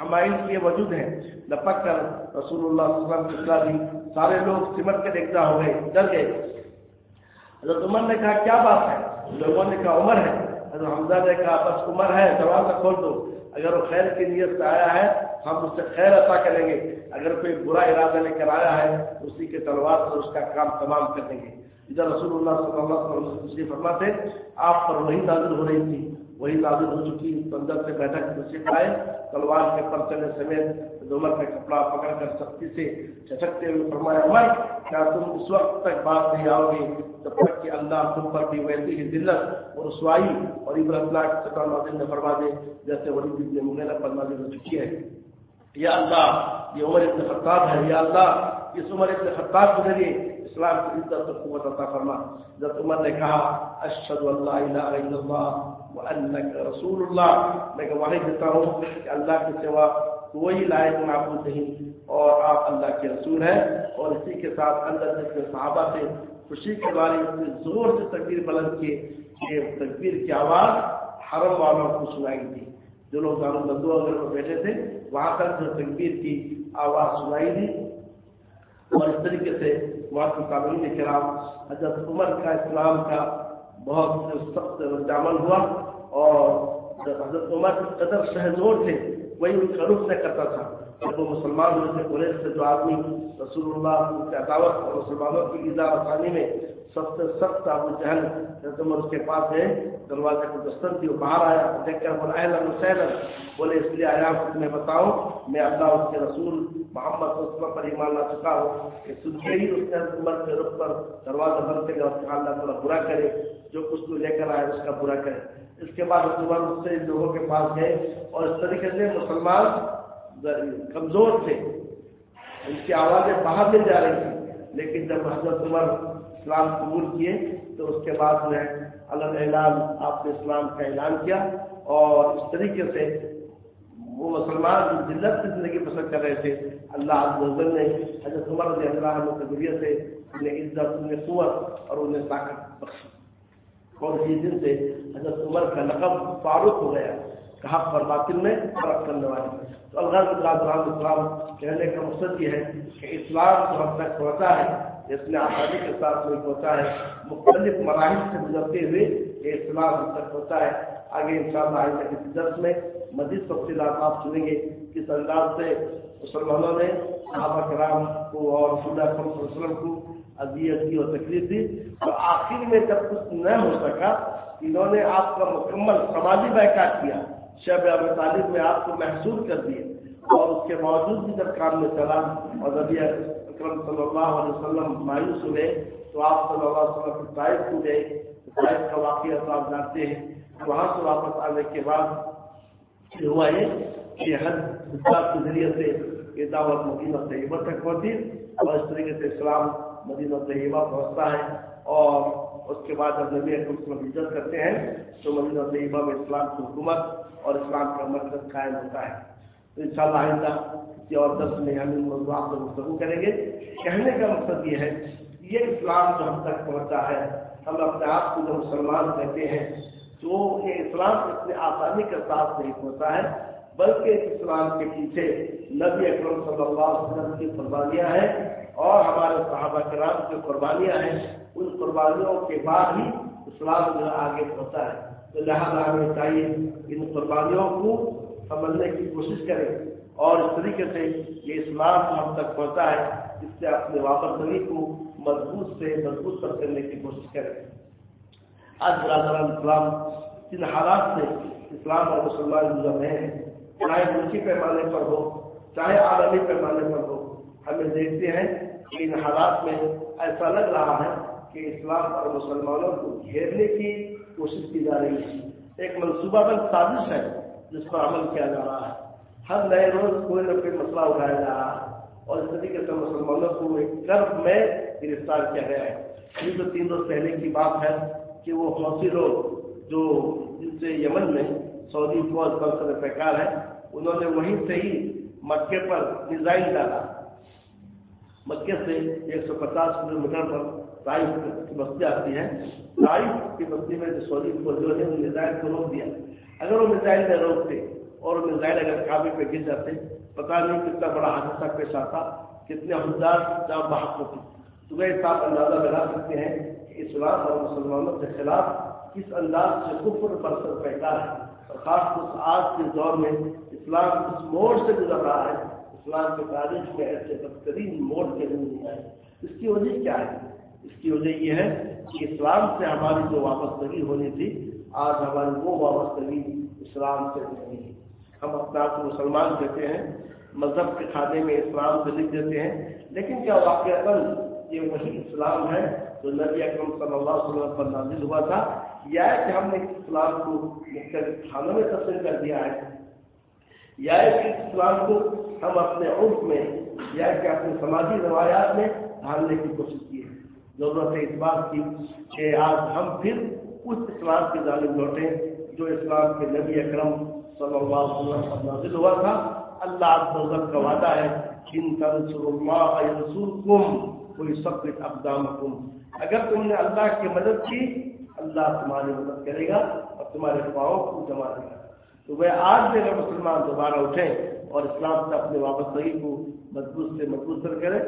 ہمائل کیے موجود ہیں۔ لپک کر رسول اللہ صلی اللہ علیہ وسلم دی سارے لوگ سمٹ کے دیکھتا ہو گئے، ڈر گئے۔ حضرت عمر نے کہا، کیا بات ہے؟ لوگوں نے کہا، عمر ہے۔ حضرت حمزہ نے کہا، بس عمر ہے، دروازہ کھول دو۔ اگر وہ خیر کی نیت سے آیا ہے، ہم اس سے خیر عطا کریں گے۔ اگر کوئی برا ارادہ لے کر آیا ہے، اسی کے تلوار سے اس کا کام تمام کر دیں گے۔ ادھر رسول اللہ صلی اللہ علیہ وسلم فرماتے، آپ پر وہی نازل ہو رہی تھی۔ وہی نازل ہو چکی بندر سے بیٹھک تشریف آئے، تلوار کے پر چلے سمیت عمر کا کپڑا پکڑ کر سختی سے چچکتے ہوئے فرمایا، عمر، کیا تم اس وقت تک بات نہیں آؤ گے جب تک کہ اللہ تم پر بھی ویسی ہی ذلت اور رسوائی اور عبرتناک سطح نازل نے فرما دے، جیسے وہی دل مغیرہ پر نازل ہو چکی ہے۔ یا اللہ، یہ عمر ابن خطاب ہے، یا اللہ، اس عمر ابن خطاب کے ذریعے اسلام کی عزت اور قوت عطا فرما۔ جب عمر نے کہا اشهد اللہ الہ الا اللہ وانک رسول اللہ میں گواہی دیتا ہوں کہ اللہ کے سوا کوئی لائق معبود نہیں اور آپ اللہ کے رسول ہیں. اور اسی کے ساتھ اندر جس صحابہ سے خوشی کے بارے میں زور سے تکبیر بلند کیے کہ تکبیر کی آواز حرم والوں کو سنائی تھی جو لوگ دارال بدو اگر میں بیٹھے تھے، وہاں تک جو تکبیر کی آواز سنائی دی. اور اس طریقے سے وہاں کی تعلیم کرام، حضرت عمر کا، اسلام کا بہت سخت جامن ہوا. اور حضرت عمر قدر شہزور تھے وہی ان کا رخ نہ کرتا تھا۔ جب وہ مسلمان ہوئے تھے، قریش سے جو آدمی رسول اللہ کی عداوت اور مسلمانوں کی ایزا آسانی میں سب سے سخت ابو جہل حضرت عمر اس کے پاس ہے، دروازے کو دستن تھی وہ باہر آیا دیکھ کر بولا اہل بولے، اس لیے آیا ہوں تمہیں بتاؤں میں اللہ اس کے رسول محمد رسول پر ایمان لا چکا ہوں کہ سن کے ہی اس نے عمر کے رخ پر دروازہ بند کرے اور اللہ تعالیٰ برا کرے، جو کچھ تو لے کر آئے اس کا برا کرے۔ اس کے بعد عمر اس سے لوگوں کے پاس گئے اور اس طریقے سے مسلمان کمزور تھے۔ ان کی آوازیں باہر نہیں جا رہی تھی لیکن جب حضرت عمر اسلام قبول کیے تو اس کے بعد میں اللہ اعلان، آپ نے اسلام کا اعلان کیا اور اس طریقے سے وہ مسلمان جو ذلت کی زندگی پسند کر رہے تھے، اللہ نے حضرت عمر رضی اللہ عنہ کے ذریعے سے انہیں عزت، انہیں قوت اور انہیں طاقت بخشی۔ اور اسی دن سے حضرت عمر کا لقب فاروق ہو گیا۔ حق پر باطل میں فرق کرنے والے تو الغرض السلام کہنے کا مقصد یہ ہے کہ اسلام جو ہم تک پہنچا ہے، اس نے آسانی کے ساتھ نہیں پہنچا ہے، مختلف مراحل سے گزرتے ہوئے یہ اسلام ہم تک پہنچا ہے۔ آگے ان شاء اللہ آئندہ کسی درس میں مزید تفصیلات آپ سنیں گے۔ کس انداز سے مسلمانوں نے صحابہ کرام کو اور خدا وسلم کو اذیت کی اور تکلیف دی؟ تو آخر میں جب کچھ نہ ہو سکا، انہوں نے آپ کا مکمل سماجی بائکاٹ کیا۔ شب اب تعلیم میں آپ کو محسوس کر دیے اور اس کے باوجود بھی جب کام میں چلا اور نبی اکرم صلی اللہ علیہ وسلم مایوس ہوئے، تو آپ صلی اللہ علیہ وسلم کی تعریف کو گئے۔ تعریف کا واقعہ تو آپ جانتے ہیں۔ وہاں سے واپس آنے کے بعد ہوا یہ کہ ہر حساب کے ذریعے سے یہ دعوت مدینہ طیبہ تک پہنچی اور اس طریقے سے اسلام مدینہ طیبہ پہنچتا ہے اور اس کے بعد جب نبی اکرم عزت کرتے ہیں، تو مدینہ طیبہ میں اسلام کی حکومت اور اسلام کا مرکز قائم ہوتا ہے۔ تو ان شاء اللہ آئندہ کسی اور دس میں ہم ان موضوعات سے گفتگو کریں گے۔ کہنے کا مقصد یہ ہے، یہ اسلام جو ہم تک پہنچا ہے، ہم اپنے آپ کو جو مسلمان کہتے ہیں تو یہ اسلام اتنے آسانی کے ساتھ نہیں پہنچا ہے بلکہ اسلام کے پیچھے نبی اکرم صلی اللہ علیہ وسلم کی قربانیاں ہیں اور ہمارے صحابہ کرام کی قربانیاں ہیں، ان قربانیوں کے بعد ہی اسلام جو آگے پہنچا ہے۔ تو لہٰذا ہمیں چاہیے ان قربانیوں کو سمجھنے کی کوشش کریں اور اس طریقے سے یہ اسلام ہم تک پہنچا ہے، اس سے اپنے وابستگی کو مضبوط سے مضبوط کر کرنے کی کوشش کریں۔ آج برادران اسلام، جن حالات سے اسلام اور مسلمان گزر رہے ہیں چاہے ملکی پیمانے پر ہو، چاہے عالمی پیمانے پر ہو، ہمیں دیکھتے ہیں کہ ان حالات میں ایسا لگ رہا ہے کہ اسلام اور مسلمانوں کو گھیرنے کی کوشش کی جا رہی ہے۔ ایک منصوبہ بند سازش ہے جس پر عمل کیا جا رہا ہے۔ ہر نئے روز کوئی نہ کوئی مسئلہ اٹھایا جا رہا ہے اور اس طریقے سے مسلمانوں کو ایک کرب میں گرفتار کیا گیا ہے۔ یہ تو تین روز پہلے کی بات ہے کہ وہ حوثی لوگ جو جن سے یمن میں سعودی فوج کا پیکار ہے، انہوں نے وہیں سے ہی مکے پر میزائل ڈالا۔ مکے سے ایک سو پچاس کلو میٹر پر رائف کی بستی آتی ہے۔ رائف کی بستی میں جو سعودی فوجیوں نے میزائل کو روک دیا۔ اگر وہ میزائل میں روکتے اور میزائل اگر کابل پہ گر جاتے پتا نہیں کتنا بڑا حادثہ پیش آتا، کتنے حمدار جہاں بحق ہوتی۔ تو وہ صاحب اندازہ لگا سکتے ہیں کہ اسلام اور مسلمانوں کے خلاف کس انداز سے کفر برسر پیدا ہے؟ اور خاص اس آج کے دور میں اسلام اس موڑ سے گزر رہا ہے، اسلام کی تاریخ میں ایسے بدترین موڑ کے نہیں آئے۔ اس کی وجہ کیا ہے؟ اس کی وجہ یہ ہے کہ اسلام سے ہماری جو وابستگی ہونی تھی، آج ہماری وہ وابستگی اسلام سے نہیں ہے ہم اپنے آپ کو مسلمان کہتے ہیں، مذہب کے کھانے میں اسلام سے لکھ دیتے ہیں، لیکن کیا واقع یہ وہی اسلام ہے جو نبی اکرم صلی اللہ علیہ وسلم پر نازل ہوا تھا، یا کہ ہم نے اسلام کو مختلف کھانوں میں تبدیل کر دیا ہے، یا کہ اسلام کو ہم اپنے عرف میں، یا کہ اپنے سماجی روایات میں ڈھالنے کی کوشش کی ہے۔ ضرورت ہے اس بات کی کہ آج ہم پھر اس اسلام کی جانب لوٹیں جو اسلام کے نبی اکرم صلی اللہ علیہ وسلم پر نازل ہوا تھا۔ اللہ کا وعدہ ہے، ان تنصر اللہ ینصرکم کوئی سب اقدام اگر تم نے اللہ کی مدد کی، اللہ تمہاری مدد کرے گا اور تمہارے پاؤں کو جما دے گا۔ تو وہ آج بھی اگر مسلمان دوبارہ اٹھیں اور اسلام سے اپنے وابستگی کو مضبوط سے مضبوط کر کرے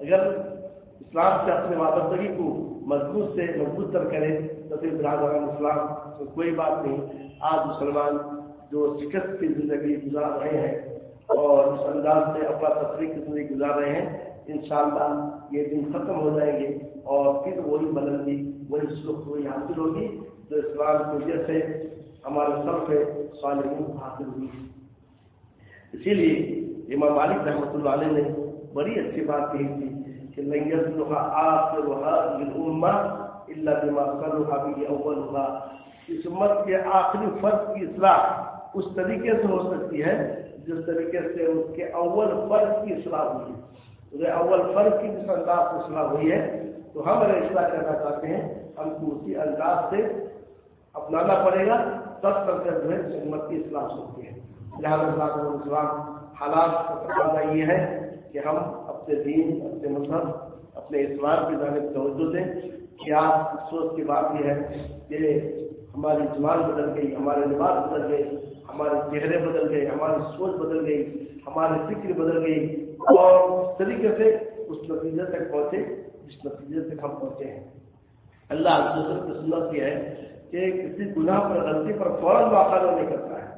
اگر اسلام سے اپنے وابستگی کو مضبوط سے مضبوط تر کرے تو پھر برادر اسلام، تو کوئی بات نہیں۔ آج مسلمان جو شکست کی زندگی گزار رہے ہیں اور اس انداز سے اپنا تفریح کی زندگی گزار رہے ہیں، انشاءاللہ یہ دن ختم ہو جائیں گے اور پھر وہی بلندی، وہی سلوک، وہی حاصل ہوگی جو اسلام کی وجہ سے ہمارے سب سے صالحین حاصل ہوئی اسی لیے امام مالک رحمۃ اللہ علیہ نے بڑی اچھی بات کہی تھی کہ لنگت لوہا آپ آخر اللہ بما صلح بھی اول ہوگا اس امت کے آخری فرض کی اصلاح اس طریقے سے ہو سکتی ہے جس طریقے سے اس کے اول فرض کی اصلاح ہوئی ہے۔ اول فرض کی جس انداز سے اصلاح ہوئی ہے، تو ہم اگر اصلاح کرنا چاہتے ہیں، ہم کو اسی انداز سے اپنانا پڑے گا۔ تب تک جو ہے امت کی اصلاح ہوتی ہے۔ لہٰذا اللہ حالات کا تقاضا یہ ہے کہ ہم اپنے دین، اپنے مذہب، اپنے اسلام کی جانب توجہ دیں۔ کہ آج افسوس کی بات یہ ہے کہ ہماری زبان بدل گئی، ہمارے لباس بدل گئے، ہمارے چہرے بدل گئے، ہماری سوچ بدل گئی، ہماری فکر بدل گئی اور اس طریقے سے اس نتیجے تک پہنچے جس نتیجے تک ہم پہنچے ہیں۔ اللہ کی سنت یہ ہے کہ کسی گناہ پر، غلطی پر فوراً مواخذہ نہیں کرتا ہے۔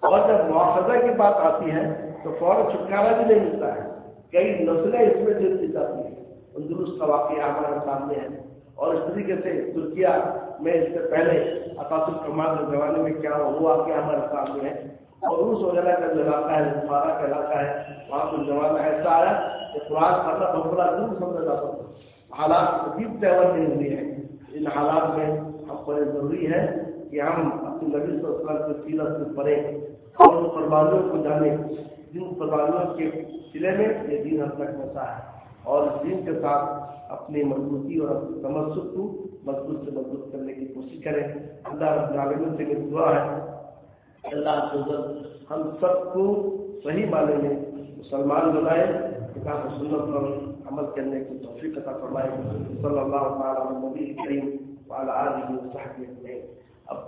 اور جب مواخذہ کی بات آتی ہے تو فوراً چھٹکارا بھی نہیں ملتا ہے۔ کئی نسلیں اس میں جیت جاتی ہیں۔ اندرست کا واقعہ ہمارے سامنے ہے اور اس طریقے سے ترکیا میں اس سے پہلے اقاص الکمال کے زمانے میں کیا وہ واقعہ ہمارے سامنے ہے؟ اور روس وغیرہ کا جو علاقہ ہے بارہ کا علاقہ ہے؟ وہاں کچھ زمانہ ایسا آیا کہ قرآن پڑھنا بہت بڑا دور سمجھا جاتا تھا۔ حالات عجیب تیور نہیں ہوئی ہے ان حالات میں ہم کو ضروری ہے کہ ہم اپنی نبی صلی اللہ علیہ وسلم کی سیرت سے پڑھیں اور ان قربانیوں کو جانیں جن قربانیوں کے سلے میں یہ دین ہم تک پہنچا ہے۔ اور اس دین کے ساتھ اپنی مضبوطی اور اپنی تمسک کو مضبوط سے مضبوط کرنے کی کوشش کریں۔ اللہ رب العالمین سے میری دعا ہے۔ اللہ کے ہم سب کو صحیح معنی میں مسلمان بنائے، کتاب و سنت پر عمل کرنے کی توفیق عطا فرمائے۔ صلی اللہ تعالی نبی کریم وعلى آله وصحبه أجمعين